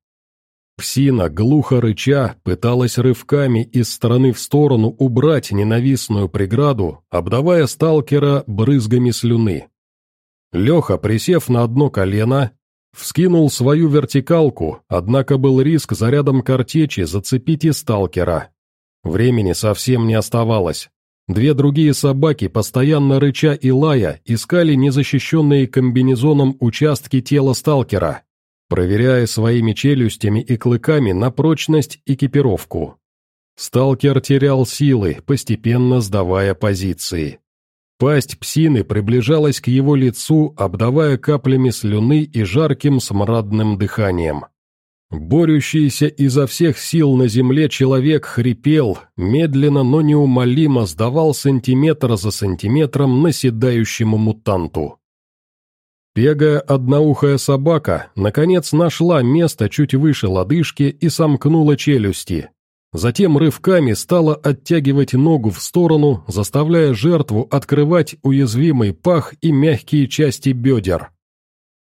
Псина, глухо рыча, пыталась рывками из стороны в сторону убрать ненавистную преграду, обдавая сталкера брызгами слюны. Леха, присев на одно колено, вскинул свою вертикалку, однако был риск зарядом картечи зацепить и сталкера. Времени совсем не оставалось. Две другие собаки, постоянно рыча и лая, искали незащищенные комбинезоном участки тела сталкера, проверяя своими челюстями и клыками на прочность экипировку. Сталкер терял силы, постепенно сдавая позиции. Пасть псины приближалась к его лицу, обдавая каплями слюны и жарким смрадным дыханием. Борющийся изо всех сил на земле человек хрипел, медленно, но неумолимо сдавал сантиметр за сантиметром наседающему мутанту. Пегая одноухая собака, наконец нашла место чуть выше лодыжки и сомкнула челюсти. Затем рывками стала оттягивать ногу в сторону, заставляя жертву открывать уязвимый пах и мягкие части бедер.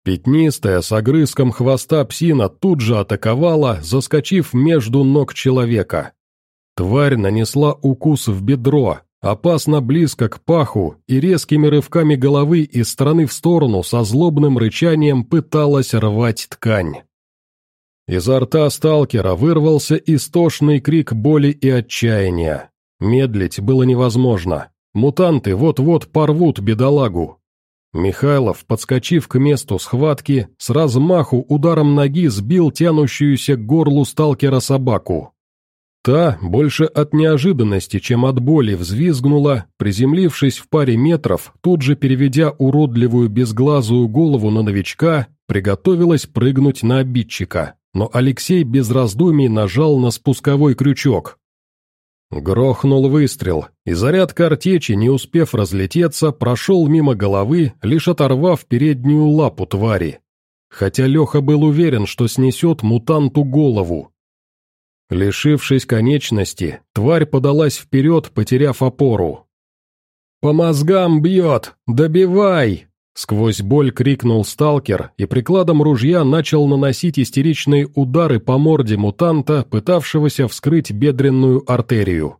Пятнистая с огрызком хвоста псина тут же атаковала, заскочив между ног человека. Тварь нанесла укус в бедро, опасно близко к паху и резкими рывками головы из стороны в сторону со злобным рычанием пыталась рвать ткань. Изо рта сталкера вырвался истошный крик боли и отчаяния. Медлить было невозможно. Мутанты вот-вот порвут бедолагу. Михайлов, подскочив к месту схватки, с размаху ударом ноги сбил тянущуюся к горлу сталкера собаку. Та, больше от неожиданности, чем от боли, взвизгнула, приземлившись в паре метров, тут же переведя уродливую безглазую голову на новичка, приготовилась прыгнуть на обидчика, но Алексей без раздумий нажал на спусковой крючок. Грохнул выстрел, и заряд картечи, не успев разлететься, прошел мимо головы, лишь оторвав переднюю лапу твари. Хотя Леха был уверен, что снесет мутанту голову, Лишившись конечности, тварь подалась вперед, потеряв опору. «По мозгам бьет! Добивай!» Сквозь боль крикнул сталкер и прикладом ружья начал наносить истеричные удары по морде мутанта, пытавшегося вскрыть бедренную артерию.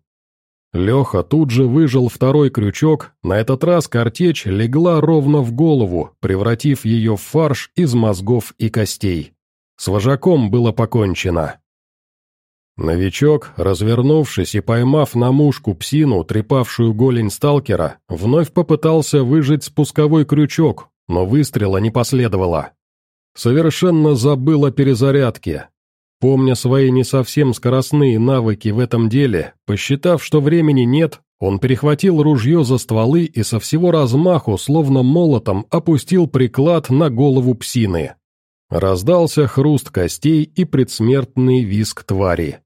Леха тут же выжил второй крючок, на этот раз картечь легла ровно в голову, превратив ее в фарш из мозгов и костей. С вожаком было покончено. Новичок, развернувшись и поймав на мушку псину, трепавшую голень сталкера, вновь попытался выжать спусковой крючок, но выстрела не последовало. Совершенно забыл о перезарядке. Помня свои не совсем скоростные навыки в этом деле, посчитав, что времени нет, он перехватил ружье за стволы и со всего размаху, словно молотом, опустил приклад на голову псины. Раздался хруст костей и предсмертный визг твари.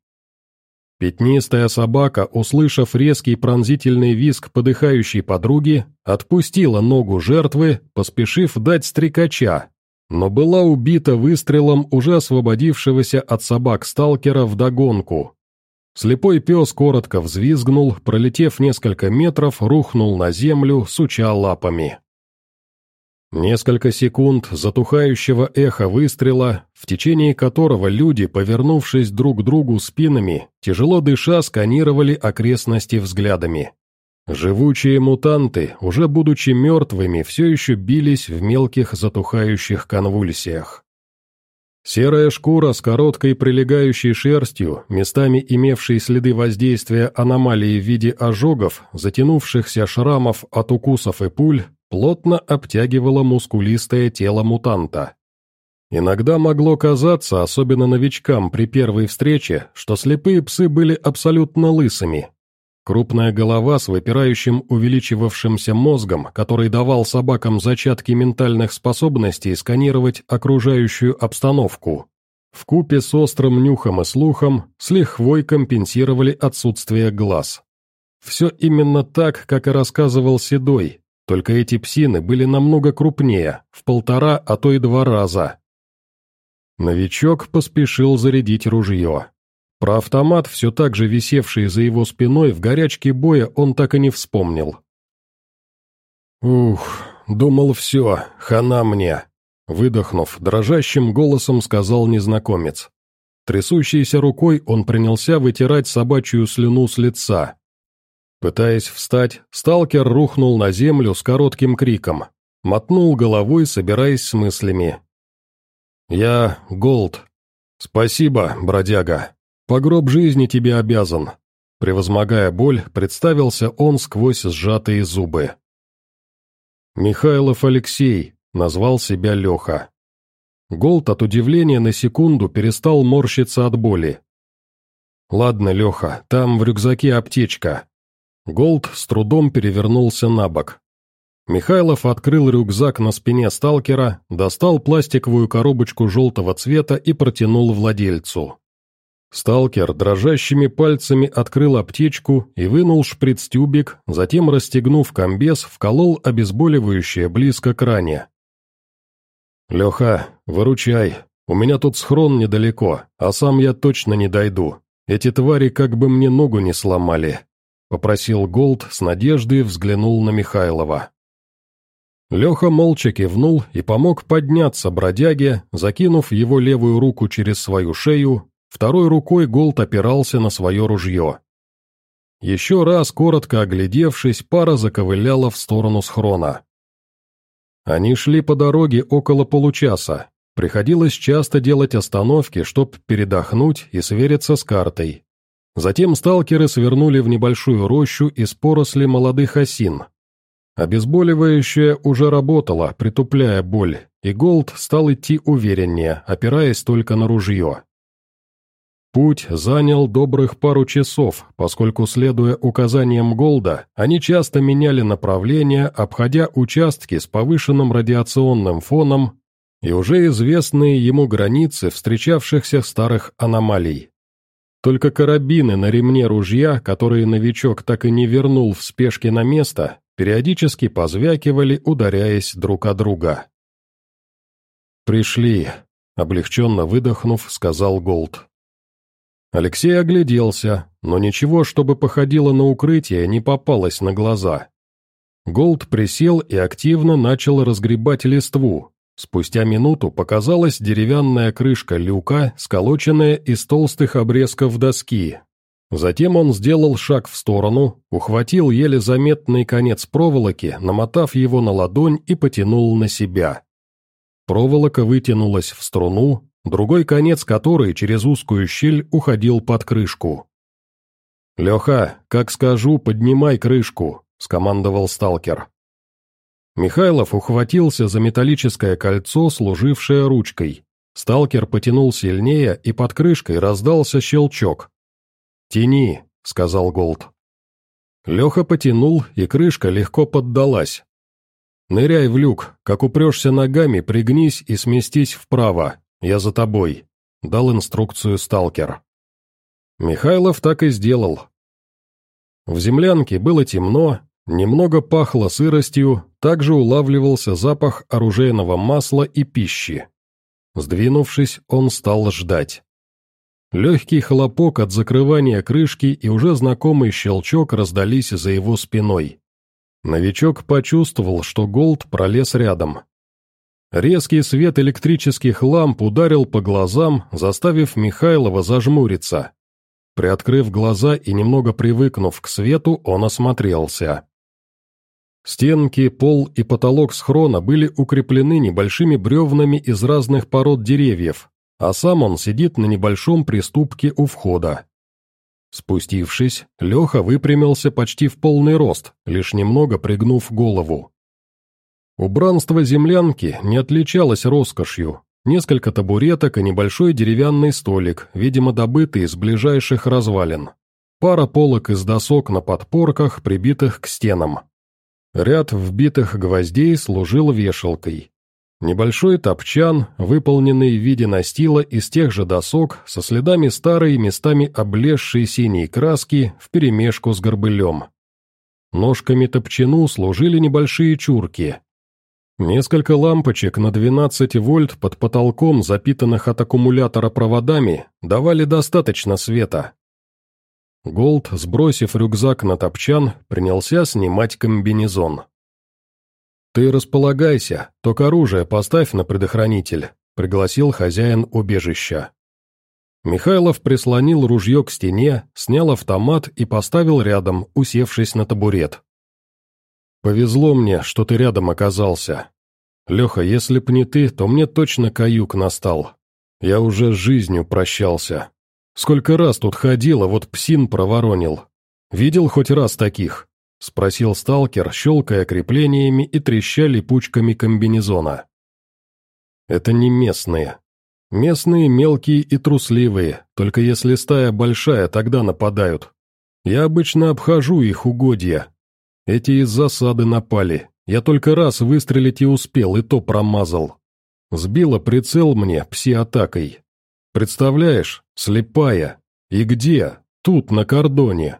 Пятнистая собака, услышав резкий пронзительный визг подыхающей подруги, отпустила ногу жертвы, поспешив дать стрекача, но была убита выстрелом уже освободившегося от собак сталкера вдогонку. Слепой пес коротко взвизгнул, пролетев несколько метров, рухнул на землю, суча лапами. Несколько секунд затухающего эха выстрела, в течение которого люди, повернувшись друг к другу спинами, тяжело дыша сканировали окрестности взглядами. Живучие мутанты, уже будучи мертвыми, все еще бились в мелких затухающих конвульсиях. Серая шкура с короткой прилегающей шерстью, местами имевшей следы воздействия аномалии в виде ожогов, затянувшихся шрамов от укусов и пуль, плотно обтягивало мускулистое тело мутанта. Иногда могло казаться, особенно новичкам при первой встрече, что слепые псы были абсолютно лысыми. Крупная голова с выпирающим увеличивавшимся мозгом, который давал собакам зачатки ментальных способностей сканировать окружающую обстановку. В купе с острым нюхом и слухом с лихвой компенсировали отсутствие глаз. Все именно так, как и рассказывал Седой, только эти псины были намного крупнее, в полтора, а то и два раза. Новичок поспешил зарядить ружье. Про автомат, все так же висевший за его спиной, в горячке боя он так и не вспомнил. «Ух, думал все, хана мне», — выдохнув, дрожащим голосом сказал незнакомец. Трясущейся рукой он принялся вытирать собачью слюну с лица. Пытаясь встать, сталкер рухнул на землю с коротким криком. Мотнул головой, собираясь с мыслями. «Я Голд. Спасибо, бродяга. По гроб жизни тебе обязан». Превозмогая боль, представился он сквозь сжатые зубы. «Михайлов Алексей», — назвал себя Леха. Голд от удивления на секунду перестал морщиться от боли. «Ладно, Леха, там в рюкзаке аптечка. Голд с трудом перевернулся на бок. Михайлов открыл рюкзак на спине сталкера, достал пластиковую коробочку желтого цвета и протянул владельцу. Сталкер дрожащими пальцами открыл аптечку и вынул шприц-тюбик, затем, расстегнув комбез, вколол обезболивающее близко к ране. «Леха, выручай, у меня тут схрон недалеко, а сам я точно не дойду. Эти твари как бы мне ногу не сломали», — попросил Голд с надеждой взглянул на Михайлова. Леха молча кивнул и помог подняться бродяге, закинув его левую руку через свою шею, второй рукой Голд опирался на свое ружье. Еще раз, коротко оглядевшись, пара заковыляла в сторону схрона. Они шли по дороге около получаса. Приходилось часто делать остановки, чтобы передохнуть и свериться с картой. Затем сталкеры свернули в небольшую рощу из поросли молодых осин, Обезболивающее уже работало, притупляя боль, и Голд стал идти увереннее, опираясь только на ружье. Путь занял добрых пару часов, поскольку, следуя указаниям Голда, они часто меняли направление, обходя участки с повышенным радиационным фоном и уже известные ему границы встречавшихся старых аномалий. Только карабины на ремне ружья, которые новичок так и не вернул в спешке на место, периодически позвякивали, ударяясь друг о друга. «Пришли», — облегченно выдохнув, сказал Голд. Алексей огляделся, но ничего, чтобы походило на укрытие, не попалось на глаза. Голд присел и активно начал разгребать листву. Спустя минуту показалась деревянная крышка люка, сколоченная из толстых обрезков доски, Затем он сделал шаг в сторону, ухватил еле заметный конец проволоки, намотав его на ладонь и потянул на себя. Проволока вытянулась в струну, другой конец которой через узкую щель уходил под крышку. «Леха, как скажу, поднимай крышку», — скомандовал сталкер. Михайлов ухватился за металлическое кольцо, служившее ручкой. Сталкер потянул сильнее, и под крышкой раздался щелчок. «Тяни», — сказал Голд. Леха потянул, и крышка легко поддалась. «Ныряй в люк, как упрешься ногами, пригнись и сместись вправо, я за тобой», — дал инструкцию сталкер. Михайлов так и сделал. В землянке было темно, немного пахло сыростью, также улавливался запах оружейного масла и пищи. Сдвинувшись, он стал ждать. Легкий хлопок от закрывания крышки и уже знакомый щелчок раздались за его спиной. Новичок почувствовал, что Голд пролез рядом. Резкий свет электрических ламп ударил по глазам, заставив Михайлова зажмуриться. Приоткрыв глаза и немного привыкнув к свету, он осмотрелся. Стенки, пол и потолок схрона были укреплены небольшими бревнами из разных пород деревьев, а сам он сидит на небольшом приступке у входа. Спустившись, Леха выпрямился почти в полный рост, лишь немного пригнув голову. Убранство землянки не отличалось роскошью. Несколько табуреток и небольшой деревянный столик, видимо, добытый из ближайших развалин. Пара полок из досок на подпорках, прибитых к стенам. Ряд вбитых гвоздей служил вешалкой. Небольшой топчан, выполненный в виде настила из тех же досок, со следами старой, местами облезшей синей краски, вперемешку с горбылем. Ножками топчану служили небольшие чурки. Несколько лампочек на 12 вольт под потолком, запитанных от аккумулятора проводами, давали достаточно света. Голд, сбросив рюкзак на топчан, принялся снимать комбинезон. «Ты располагайся, только оружие поставь на предохранитель», — пригласил хозяин убежища. Михайлов прислонил ружье к стене, снял автомат и поставил рядом, усевшись на табурет. «Повезло мне, что ты рядом оказался. Леха, если б не ты, то мне точно каюк настал. Я уже с жизнью прощался. Сколько раз тут ходил, а вот псин проворонил. Видел хоть раз таких?» — спросил сталкер, щелкая креплениями и треща липучками комбинезона. «Это не местные. Местные мелкие и трусливые, только если стая большая, тогда нападают. Я обычно обхожу их угодья. Эти из засады напали, Я только раз выстрелить и успел, и то промазал. Сбила прицел мне пси-атакой. Представляешь, слепая. И где? Тут, на кордоне.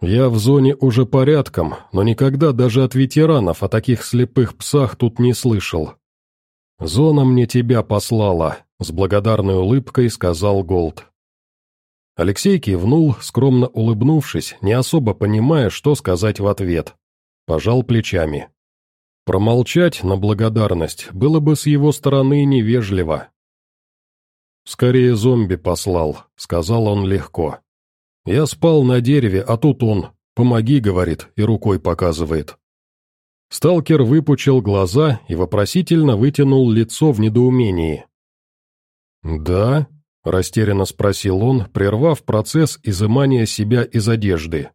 Я в зоне уже порядком, но никогда даже от ветеранов о таких слепых псах тут не слышал. «Зона мне тебя послала», — с благодарной улыбкой сказал Голд. Алексей кивнул, скромно улыбнувшись, не особо понимая, что сказать в ответ. Пожал плечами. Промолчать на благодарность было бы с его стороны невежливо. «Скорее зомби послал», — сказал он легко. «Я спал на дереве, а тут он. Помоги, — говорит, и рукой показывает». Сталкер выпучил глаза и вопросительно вытянул лицо в недоумении. «Да?» — растерянно спросил он, прервав процесс изымания себя из одежды.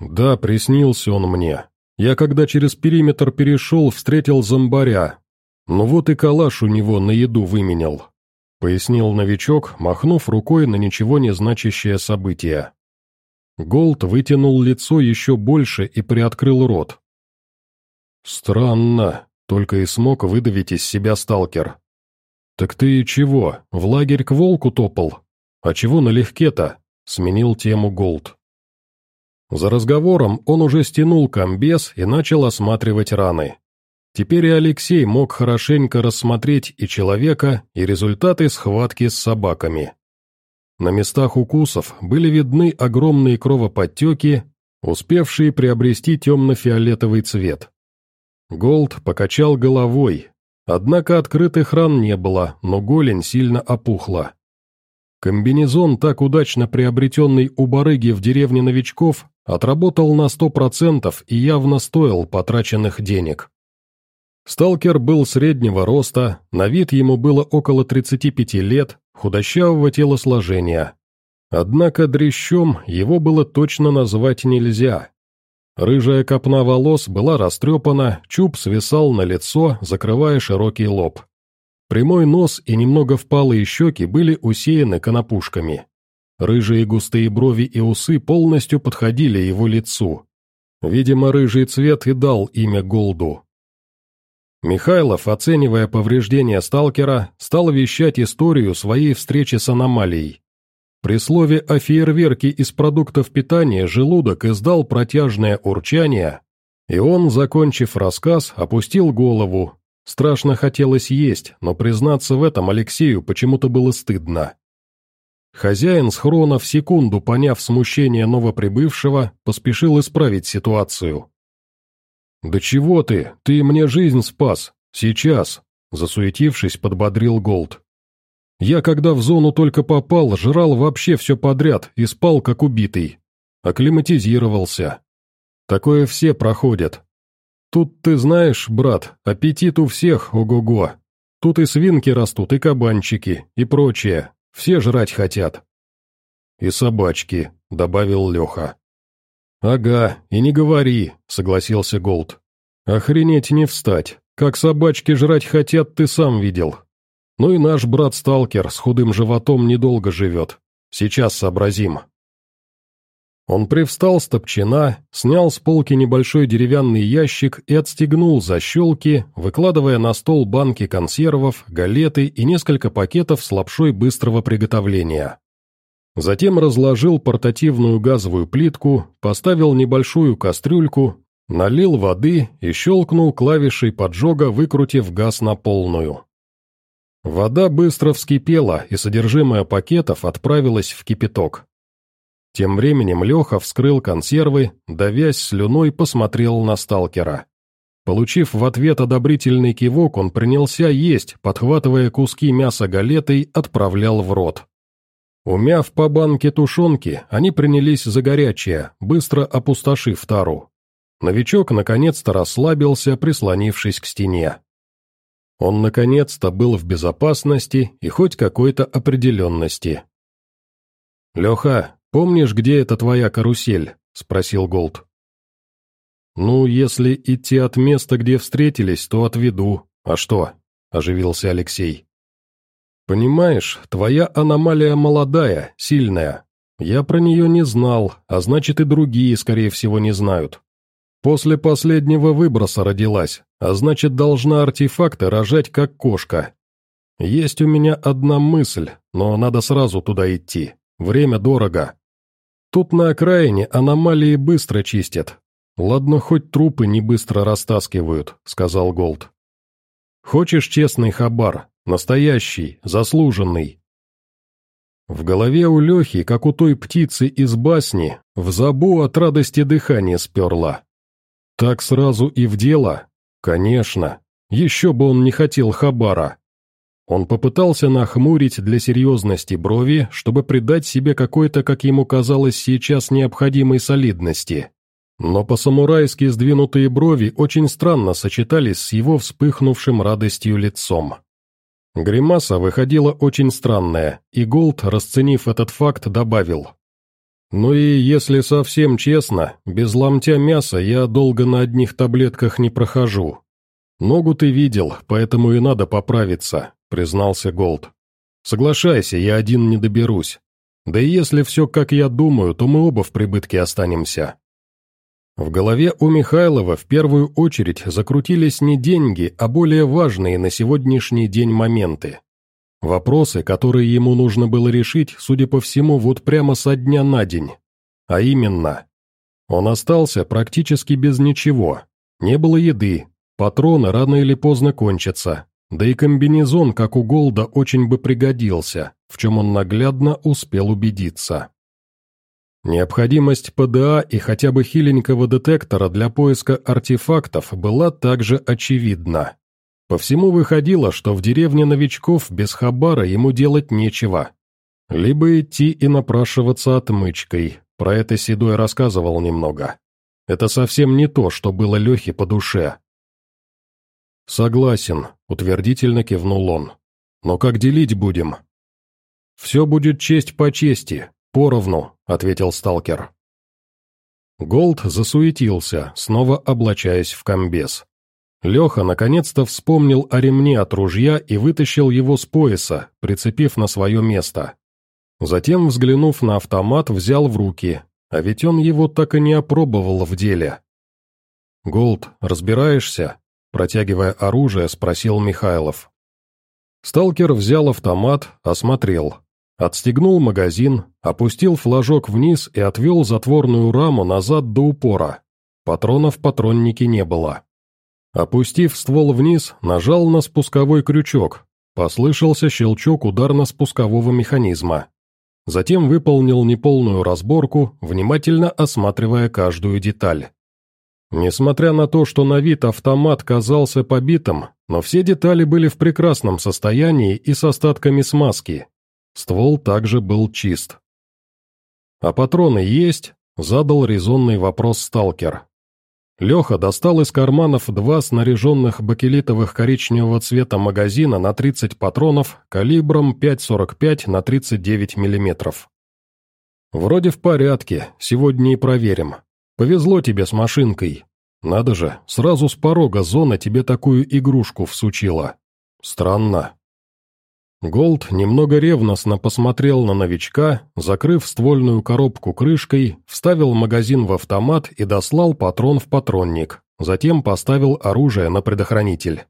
«Да, приснился он мне. Я когда через периметр перешел, встретил зомбаря. Ну вот и калаш у него на еду выменял», — пояснил новичок, махнув рукой на ничего не значащее событие. Голд вытянул лицо еще больше и приоткрыл рот. «Странно», — только и смог выдавить из себя сталкер. «Так ты чего, в лагерь к волку топал? А чего налегке-то?» — сменил тему Голд. За разговором он уже стянул комбез и начал осматривать раны. Теперь и Алексей мог хорошенько рассмотреть и человека, и результаты схватки с собаками. На местах укусов были видны огромные кровоподтеки, успевшие приобрести темно-фиолетовый цвет. Голд покачал головой, однако открытых ран не было, но голень сильно опухла. Комбинезон, так удачно приобретенный у барыги в деревне новичков, отработал на сто процентов и явно стоил потраченных денег. Сталкер был среднего роста, на вид ему было около 35 лет, худощавого телосложения. Однако дрещом его было точно назвать нельзя. Рыжая копна волос была растрепана, чуб свисал на лицо, закрывая широкий лоб. Прямой нос и немного впалые щеки были усеяны конопушками. Рыжие густые брови и усы полностью подходили его лицу. Видимо, рыжий цвет и дал имя Голду. Михайлов, оценивая повреждения сталкера, стал вещать историю своей встречи с аномалией. При слове о фейерверке из продуктов питания желудок издал протяжное урчание, и он, закончив рассказ, опустил голову. Страшно хотелось есть, но признаться в этом Алексею почему-то было стыдно. Хозяин схрона в секунду, поняв смущение новоприбывшего, поспешил исправить ситуацию. «Да чего ты? Ты мне жизнь спас. Сейчас!» Засуетившись, подбодрил Голд. Я, когда в зону только попал, жрал вообще все подряд и спал как убитый. Акклиматизировался. Такое все проходят. Тут, ты знаешь, брат, аппетит у всех, ого-го. Тут и свинки растут, и кабанчики, и прочее. Все жрать хотят. И собачки, добавил Леха. Ага, и не говори, согласился Голд. Охренеть не встать. Как собачки жрать хотят, ты сам видел. Ну и наш брат-сталкер с худым животом недолго живет. Сейчас сообразим. Он привстал с топчина, снял с полки небольшой деревянный ящик и отстегнул защелки, выкладывая на стол банки консервов, галеты и несколько пакетов с лапшой быстрого приготовления. Затем разложил портативную газовую плитку, поставил небольшую кастрюльку, налил воды и щелкнул клавишей поджога, выкрутив газ на полную. Вода быстро вскипела, и содержимое пакетов отправилось в кипяток. Тем временем Леха вскрыл консервы, давясь слюной, посмотрел на сталкера. Получив в ответ одобрительный кивок, он принялся есть, подхватывая куски мяса галетой, отправлял в рот. Умяв по банке тушенки, они принялись за горячее, быстро опустошив тару. Новичок наконец-то расслабился, прислонившись к стене. Он наконец-то был в безопасности и хоть какой-то определенности. «Леха, помнишь, где это твоя карусель?» — спросил Голд. «Ну, если идти от места, где встретились, то отведу. А что?» — оживился Алексей. «Понимаешь, твоя аномалия молодая, сильная. Я про нее не знал, а значит и другие, скорее всего, не знают. После последнего выброса родилась, а значит, должна артефакты рожать как кошка. Есть у меня одна мысль, но надо сразу туда идти. Время дорого. Тут на окраине аномалии быстро чистят. Ладно, хоть трупы не быстро растаскивают, сказал Голд. Хочешь честный хабар, настоящий, заслуженный? В голове у Лехи, как у той птицы из басни, в забу от радости дыхание сперла. Так сразу и в дело? Конечно. Еще бы он не хотел хабара. Он попытался нахмурить для серьезности брови, чтобы придать себе какой-то, как ему казалось сейчас, необходимой солидности. Но по-самурайски сдвинутые брови очень странно сочетались с его вспыхнувшим радостью лицом. Гримаса выходила очень странная, и Голд, расценив этот факт, добавил. «Ну и если совсем честно, без ломтя мяса я долго на одних таблетках не прохожу. Ногу ты видел, поэтому и надо поправиться признался Голд. «Соглашайся, я один не доберусь. Да и если все как я думаю, то мы оба в прибытке останемся». В голове у Михайлова в первую очередь закрутились не деньги, а более важные на сегодняшний день моменты. Вопросы, которые ему нужно было решить, судя по всему, вот прямо со дня на день. А именно, он остался практически без ничего. Не было еды, патроны рано или поздно кончатся, да и комбинезон, как у Голда, очень бы пригодился, в чем он наглядно успел убедиться. Необходимость ПДА и хотя бы хиленького детектора для поиска артефактов была также очевидна. По всему выходило, что в деревне новичков без хабара ему делать нечего. Либо идти и напрашиваться отмычкой, про это Седой рассказывал немного. Это совсем не то, что было Лехе по душе. «Согласен», — утвердительно кивнул он. «Но как делить будем?» «Все будет честь по чести, поровну», — ответил сталкер. Голд засуетился, снова облачаясь в комбез. Леха наконец-то вспомнил о ремне от ружья и вытащил его с пояса, прицепив на свое место. Затем, взглянув на автомат, взял в руки, а ведь он его так и не опробовал в деле. «Голд, разбираешься?» Протягивая оружие, спросил Михайлов. Сталкер взял автомат, осмотрел. Отстегнул магазин, опустил флажок вниз и отвел затворную раму назад до упора. Патронов в патроннике не было. Опустив ствол вниз, нажал на спусковой крючок. Послышался щелчок ударно-спускового механизма. Затем выполнил неполную разборку, внимательно осматривая каждую деталь. Несмотря на то, что на вид автомат казался побитым, но все детали были в прекрасном состоянии и с остатками смазки. Ствол также был чист. «А патроны есть?» – задал резонный вопрос сталкер. Леха достал из карманов два снаряженных бакелитовых коричневого цвета магазина на 30 патронов калибром 5,45 на 39 мм. «Вроде в порядке, сегодня и проверим», Повезло тебе с машинкой. Надо же, сразу с порога зона тебе такую игрушку всучила. Странно. Голд немного ревностно посмотрел на новичка, закрыв ствольную коробку крышкой, вставил магазин в автомат и дослал патрон в патронник, затем поставил оружие на предохранитель.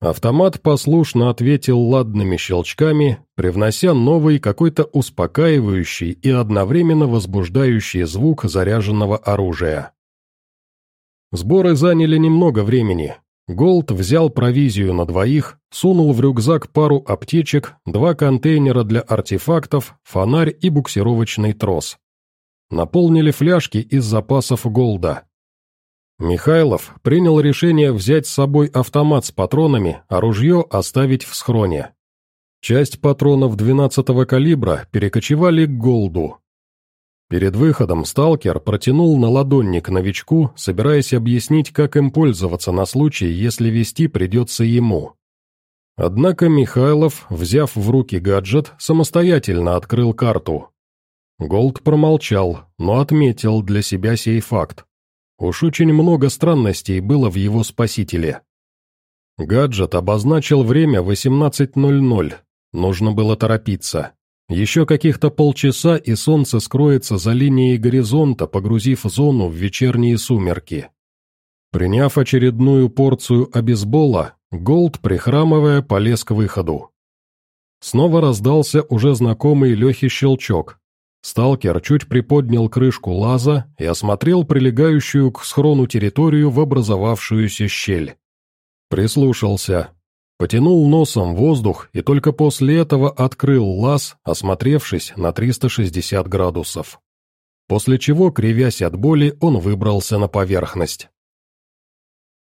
Автомат послушно ответил ладными щелчками, привнося новый какой-то успокаивающий и одновременно возбуждающий звук заряженного оружия. Сборы заняли немного времени. Голд взял провизию на двоих, сунул в рюкзак пару аптечек, два контейнера для артефактов, фонарь и буксировочный трос. Наполнили фляжки из запасов Голда. Михайлов принял решение взять с собой автомат с патронами, а ружье оставить в схроне. Часть патронов 12-го калибра перекочевали к Голду. Перед выходом сталкер протянул на ладонник новичку, собираясь объяснить, как им пользоваться на случай, если вести придется ему. Однако Михайлов, взяв в руки гаджет, самостоятельно открыл карту. Голд промолчал, но отметил для себя сей факт. Уж очень много странностей было в его спасителе. Гаджет обозначил время 18.00. Нужно было торопиться. Еще каких-то полчаса, и солнце скроется за линией горизонта, погрузив зону в вечерние сумерки. Приняв очередную порцию обезбола, Голд, прихрамывая, полез к выходу. Снова раздался уже знакомый Лехе щелчок. Сталкер чуть приподнял крышку лаза и осмотрел прилегающую к схрону территорию в образовавшуюся щель. Прислушался. Потянул носом воздух и только после этого открыл лаз, осмотревшись на 360 градусов. После чего, кривясь от боли, он выбрался на поверхность.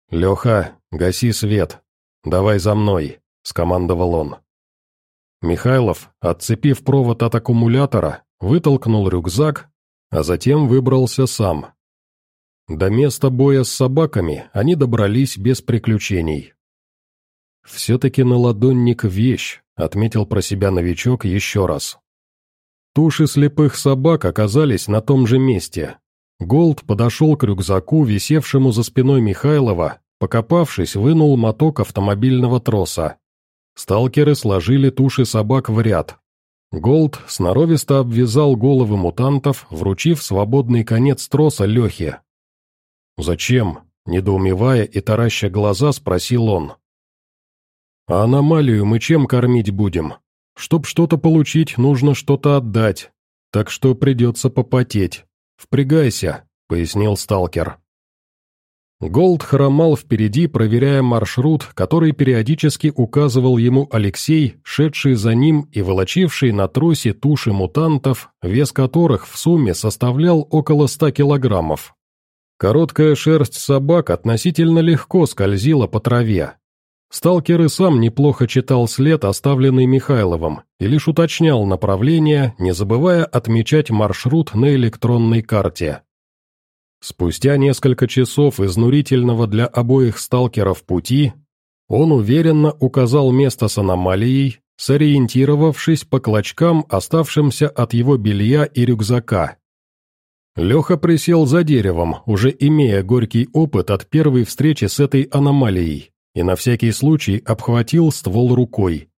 «Леха, гаси свет. Давай за мной», — скомандовал он. Михайлов, отцепив провод от аккумулятора, вытолкнул рюкзак, а затем выбрался сам. До места боя с собаками они добрались без приключений. «Все-таки наладонник вещь», — отметил про себя новичок еще раз. Туши слепых собак оказались на том же месте. Голд подошел к рюкзаку, висевшему за спиной Михайлова, покопавшись, вынул моток автомобильного троса. Сталкеры сложили туши собак в ряд. Голд сноровисто обвязал головы мутантов, вручив свободный конец троса Лехе. «Зачем?» – недоумевая и тараща глаза, спросил он. «А аномалию мы чем кормить будем? Чтоб что-то получить, нужно что-то отдать, так что придется попотеть. Впрягайся», — пояснил сталкер. Голд хромал впереди, проверяя маршрут, который периодически указывал ему Алексей, шедший за ним и волочивший на тросе туши мутантов, вес которых в сумме составлял около ста килограммов. Короткая шерсть собак относительно легко скользила по траве, Сталкер и сам неплохо читал след, оставленный Михайловым, и лишь уточнял направление, не забывая отмечать маршрут на электронной карте. Спустя несколько часов изнурительного для обоих сталкеров пути, он уверенно указал место с аномалией, сориентировавшись по клочкам, оставшимся от его белья и рюкзака. Леха присел за деревом, уже имея горький опыт от первой встречи с этой аномалией и на всякий случай обхватил ствол рукой.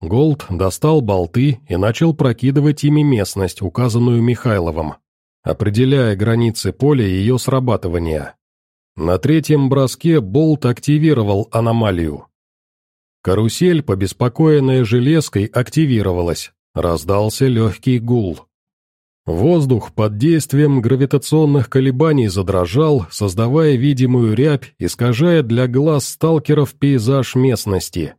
Голд достал болты и начал прокидывать ими местность, указанную Михайловым, определяя границы поля ее срабатывания. На третьем броске болт активировал аномалию. Карусель, побеспокоенная железкой, активировалась, раздался легкий гул. Воздух под действием гравитационных колебаний задрожал, создавая видимую рябь, искажая для глаз сталкеров пейзаж местности.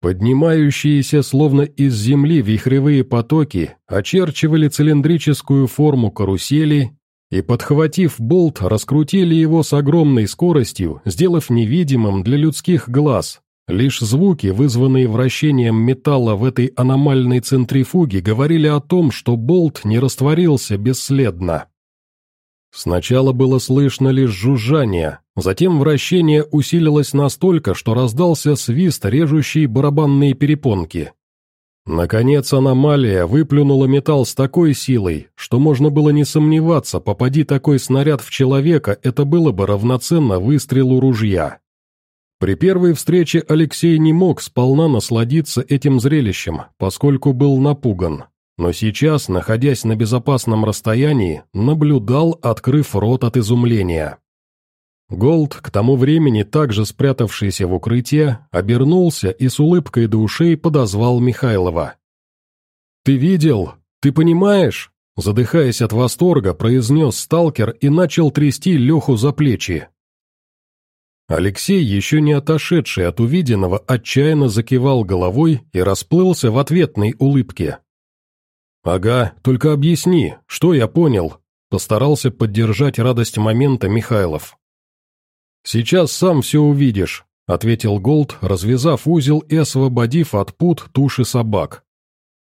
Поднимающиеся словно из земли вихревые потоки очерчивали цилиндрическую форму карусели и, подхватив болт, раскрутили его с огромной скоростью, сделав невидимым для людских глаз, Лишь звуки, вызванные вращением металла в этой аномальной центрифуге, говорили о том, что болт не растворился бесследно. Сначала было слышно лишь жужжание, затем вращение усилилось настолько, что раздался свист, режущий барабанные перепонки. Наконец аномалия выплюнула металл с такой силой, что можно было не сомневаться, попади такой снаряд в человека, это было бы равноценно выстрелу ружья. При первой встрече Алексей не мог сполна насладиться этим зрелищем, поскольку был напуган. Но сейчас, находясь на безопасном расстоянии, наблюдал, открыв рот от изумления. Голд, к тому времени также спрятавшийся в укрытие, обернулся и с улыбкой до ушей подозвал Михайлова. «Ты видел? Ты понимаешь?» Задыхаясь от восторга, произнес сталкер и начал трясти Леху за плечи. Алексей, еще не отошедший от увиденного, отчаянно закивал головой и расплылся в ответной улыбке. «Ага, только объясни, что я понял?» Постарался поддержать радость момента Михайлов. «Сейчас сам все увидишь», — ответил Голд, развязав узел и освободив от пут туши собак.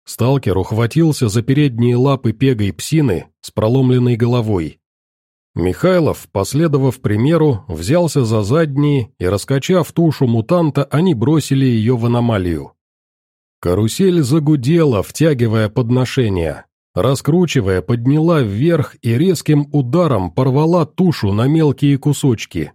Сталкер ухватился за передние лапы пегой псины с проломленной головой. Михайлов, последовав примеру, взялся за задние, и, раскачав тушу мутанта, они бросили ее в аномалию. Карусель загудела, втягивая подношение. Раскручивая, подняла вверх и резким ударом порвала тушу на мелкие кусочки.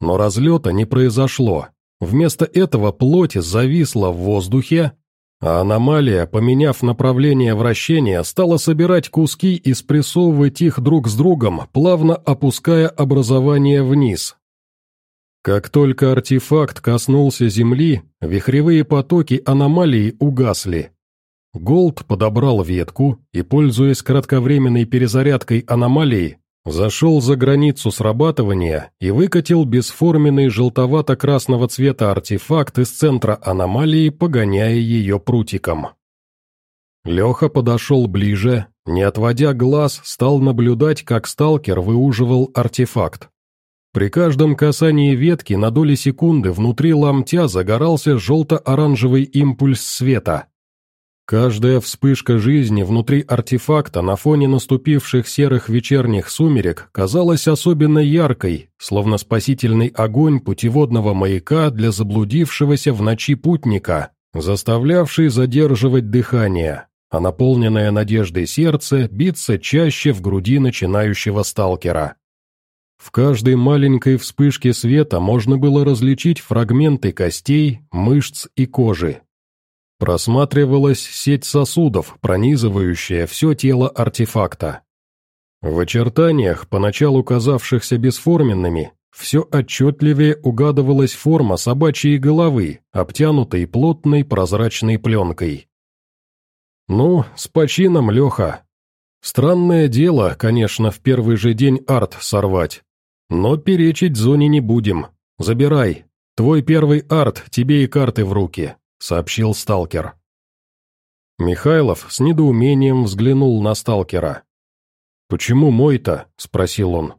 Но разлета не произошло. Вместо этого плоть зависла в воздухе, А аномалия, поменяв направление вращения, стала собирать куски и спрессовывать их друг с другом, плавно опуская образование вниз. Как только артефакт коснулся Земли, вихревые потоки аномалии угасли. Голд подобрал ветку и, пользуясь кратковременной перезарядкой аномалии, Зашел за границу срабатывания и выкатил бесформенный желтовато-красного цвета артефакт из центра аномалии, погоняя ее прутиком. Леха подошел ближе, не отводя глаз, стал наблюдать, как сталкер выуживал артефакт. При каждом касании ветки на доли секунды внутри ломтя загорался желто-оранжевый импульс света. Каждая вспышка жизни внутри артефакта на фоне наступивших серых вечерних сумерек казалась особенно яркой, словно спасительный огонь путеводного маяка для заблудившегося в ночи путника, заставлявший задерживать дыхание, а наполненное надеждой сердце биться чаще в груди начинающего сталкера. В каждой маленькой вспышке света можно было различить фрагменты костей, мышц и кожи, Просматривалась сеть сосудов, пронизывающая все тело артефакта. В очертаниях, поначалу казавшихся бесформенными, все отчетливее угадывалась форма собачьей головы, обтянутой плотной прозрачной пленкой. «Ну, с почином, Леха. Странное дело, конечно, в первый же день арт сорвать. Но перечить зоне не будем. Забирай. Твой первый арт, тебе и карты в руки. — сообщил сталкер. Михайлов с недоумением взглянул на сталкера. «Почему мой-то?» — спросил он.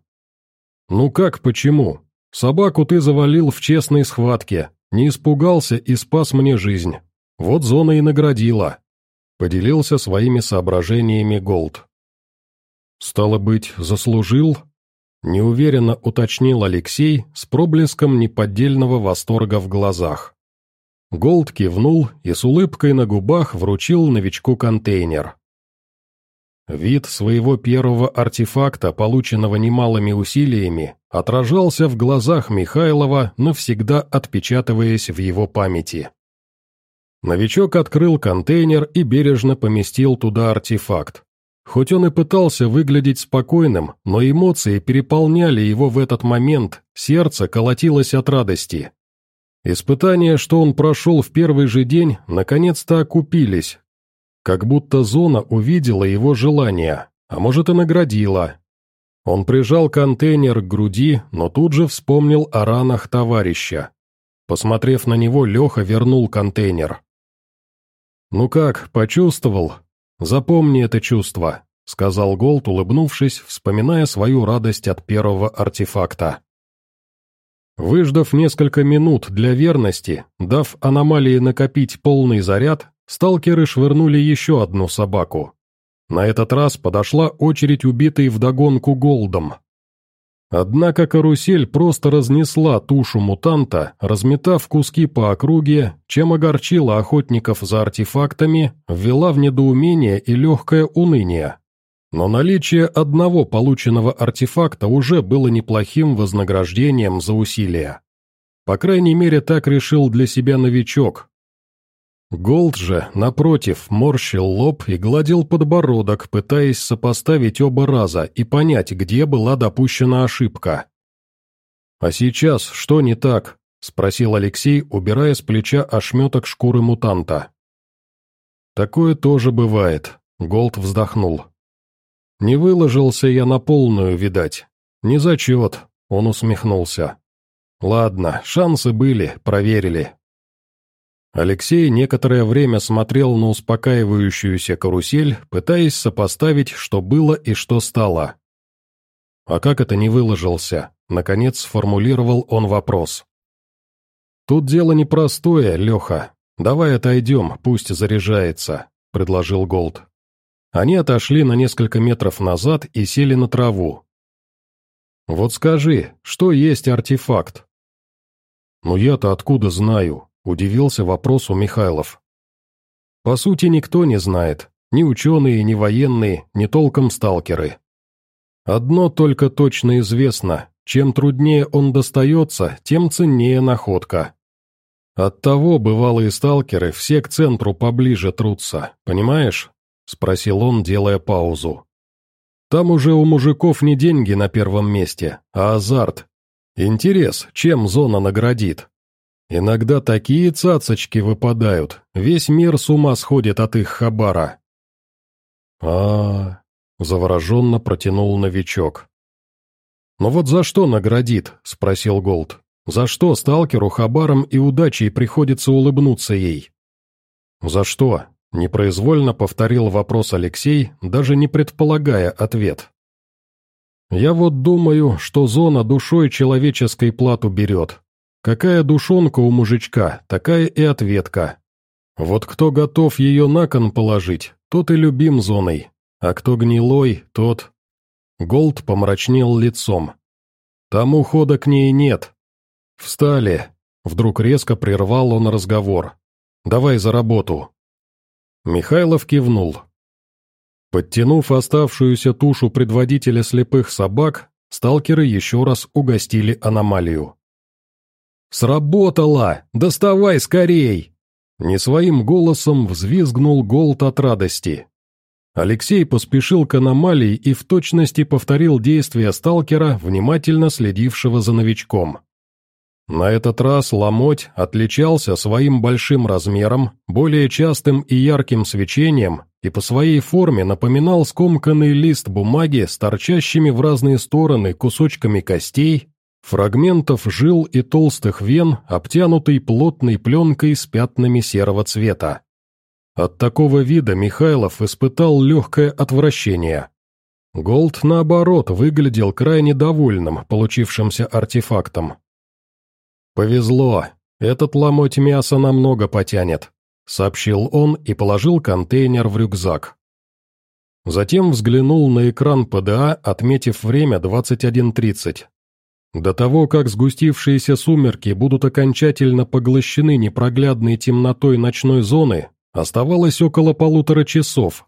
«Ну как почему? Собаку ты завалил в честной схватке, не испугался и спас мне жизнь. Вот зона и наградила», — поделился своими соображениями Голд. «Стало быть, заслужил?» — неуверенно уточнил Алексей с проблеском неподдельного восторга в глазах. Голд кивнул и с улыбкой на губах вручил новичку контейнер. Вид своего первого артефакта, полученного немалыми усилиями, отражался в глазах Михайлова, навсегда отпечатываясь в его памяти. Новичок открыл контейнер и бережно поместил туда артефакт. Хоть он и пытался выглядеть спокойным, но эмоции переполняли его в этот момент, сердце колотилось от радости. Испытания, что он прошел в первый же день, наконец-то окупились. Как будто зона увидела его желание, а может и наградила. Он прижал контейнер к груди, но тут же вспомнил о ранах товарища. Посмотрев на него, Леха вернул контейнер. «Ну как, почувствовал? Запомни это чувство», — сказал Голд, улыбнувшись, вспоминая свою радость от первого артефакта. Выждав несколько минут для верности, дав аномалии накопить полный заряд, сталкеры швырнули еще одну собаку. На этот раз подошла очередь убитой вдогонку голдом. Однако карусель просто разнесла тушу мутанта, разметав куски по округе, чем огорчила охотников за артефактами, ввела в недоумение и легкое уныние. Но наличие одного полученного артефакта уже было неплохим вознаграждением за усилия. По крайней мере, так решил для себя новичок. Голд же, напротив, морщил лоб и гладил подбородок, пытаясь сопоставить оба раза и понять, где была допущена ошибка. «А сейчас что не так?» — спросил Алексей, убирая с плеча ошметок шкуры мутанта. «Такое тоже бывает», — Голд вздохнул. «Не выложился я на полную, видать. Не зачет», — он усмехнулся. «Ладно, шансы были, проверили». Алексей некоторое время смотрел на успокаивающуюся карусель, пытаясь сопоставить, что было и что стало. «А как это не выложился?» — наконец сформулировал он вопрос. «Тут дело непростое, Леха. Давай отойдем, пусть заряжается», — предложил Голд. Они отошли на несколько метров назад и сели на траву. «Вот скажи, что есть артефакт?» «Ну я-то откуда знаю?» – удивился вопросу Михайлов. «По сути, никто не знает, ни ученые, ни военные, ни толком сталкеры. Одно только точно известно, чем труднее он достается, тем ценнее находка. Оттого бывалые сталкеры все к центру поближе трутся, понимаешь?» — спросил он, делая паузу. «Там уже у мужиков не деньги на первом месте, а азарт. Интерес, чем зона наградит. Иногда такие цацочки выпадают, весь мир с ума сходит от их хабара». А, -а, -а завороженно протянул новичок. «Но вот за что наградит?» — спросил Голд. «За что сталкеру хабаром и удачей приходится улыбнуться ей?» «За что?» — непроизвольно повторил вопрос Алексей, даже не предполагая ответ. «Я вот думаю, что зона душой человеческой плату берет. Какая душонка у мужичка, такая и ответка. Вот кто готов ее на кон положить, тот и любим зоной, а кто гнилой, тот...» Голд помрачнел лицом. «Там ухода к ней нет». «Встали!» Вдруг резко прервал он разговор. «Давай за работу!» Михайлов кивнул. Подтянув оставшуюся тушу предводителя слепых собак, сталкеры еще раз угостили аномалию. «Сработало! Доставай скорей!» Не своим голосом взвизгнул Голд от радости. Алексей поспешил к аномалии и в точности повторил действия сталкера, внимательно следившего за новичком. На этот раз ломоть отличался своим большим размером, более частым и ярким свечением и по своей форме напоминал скомканный лист бумаги с торчащими в разные стороны кусочками костей, фрагментов жил и толстых вен, обтянутый плотной пленкой с пятнами серого цвета. От такого вида Михайлов испытал легкое отвращение. Голд, наоборот, выглядел крайне довольным получившимся артефактом. «Повезло, этот ломоть мяса намного потянет», — сообщил он и положил контейнер в рюкзак. Затем взглянул на экран ПДА, отметив время 21.30. До того, как сгустившиеся сумерки будут окончательно поглощены непроглядной темнотой ночной зоны, Оставалось около полутора часов,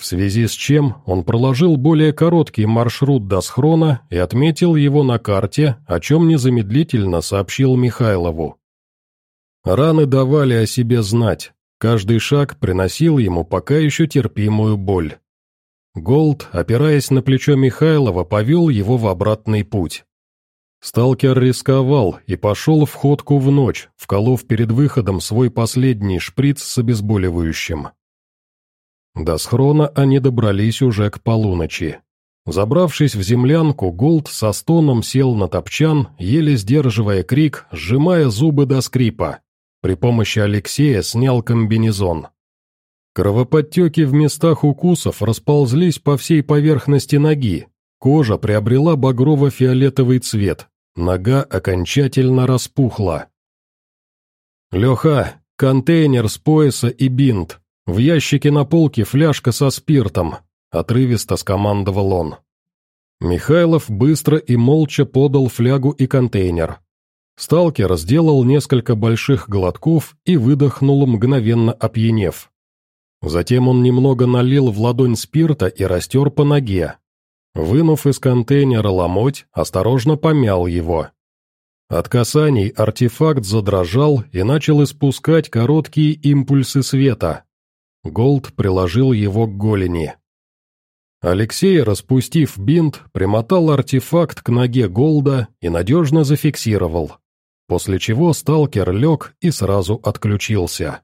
в связи с чем он проложил более короткий маршрут до схрона и отметил его на карте, о чем незамедлительно сообщил Михайлову. Раны давали о себе знать, каждый шаг приносил ему пока еще терпимую боль. Голд, опираясь на плечо Михайлова, повел его в обратный путь. Сталкер рисковал и пошел в ходку в ночь, вколов перед выходом свой последний шприц с обезболивающим. До схрона они добрались уже к полуночи. Забравшись в землянку, Голд со стоном сел на топчан, еле сдерживая крик, сжимая зубы до скрипа. При помощи Алексея снял комбинезон. Кровоподтеки в местах укусов расползлись по всей поверхности ноги, Кожа приобрела багрово-фиолетовый цвет, нога окончательно распухла. «Леха, контейнер с пояса и бинт. В ящике на полке фляжка со спиртом», — отрывисто скомандовал он. Михайлов быстро и молча подал флягу и контейнер. Сталкер сделал несколько больших глотков и выдохнул, мгновенно опьянев. Затем он немного налил в ладонь спирта и растер по ноге, Вынув из контейнера ломоть, осторожно помял его. От касаний артефакт задрожал и начал испускать короткие импульсы света. Голд приложил его к голени. Алексей, распустив бинт, примотал артефакт к ноге Голда и надежно зафиксировал, после чего сталкер лег и сразу отключился.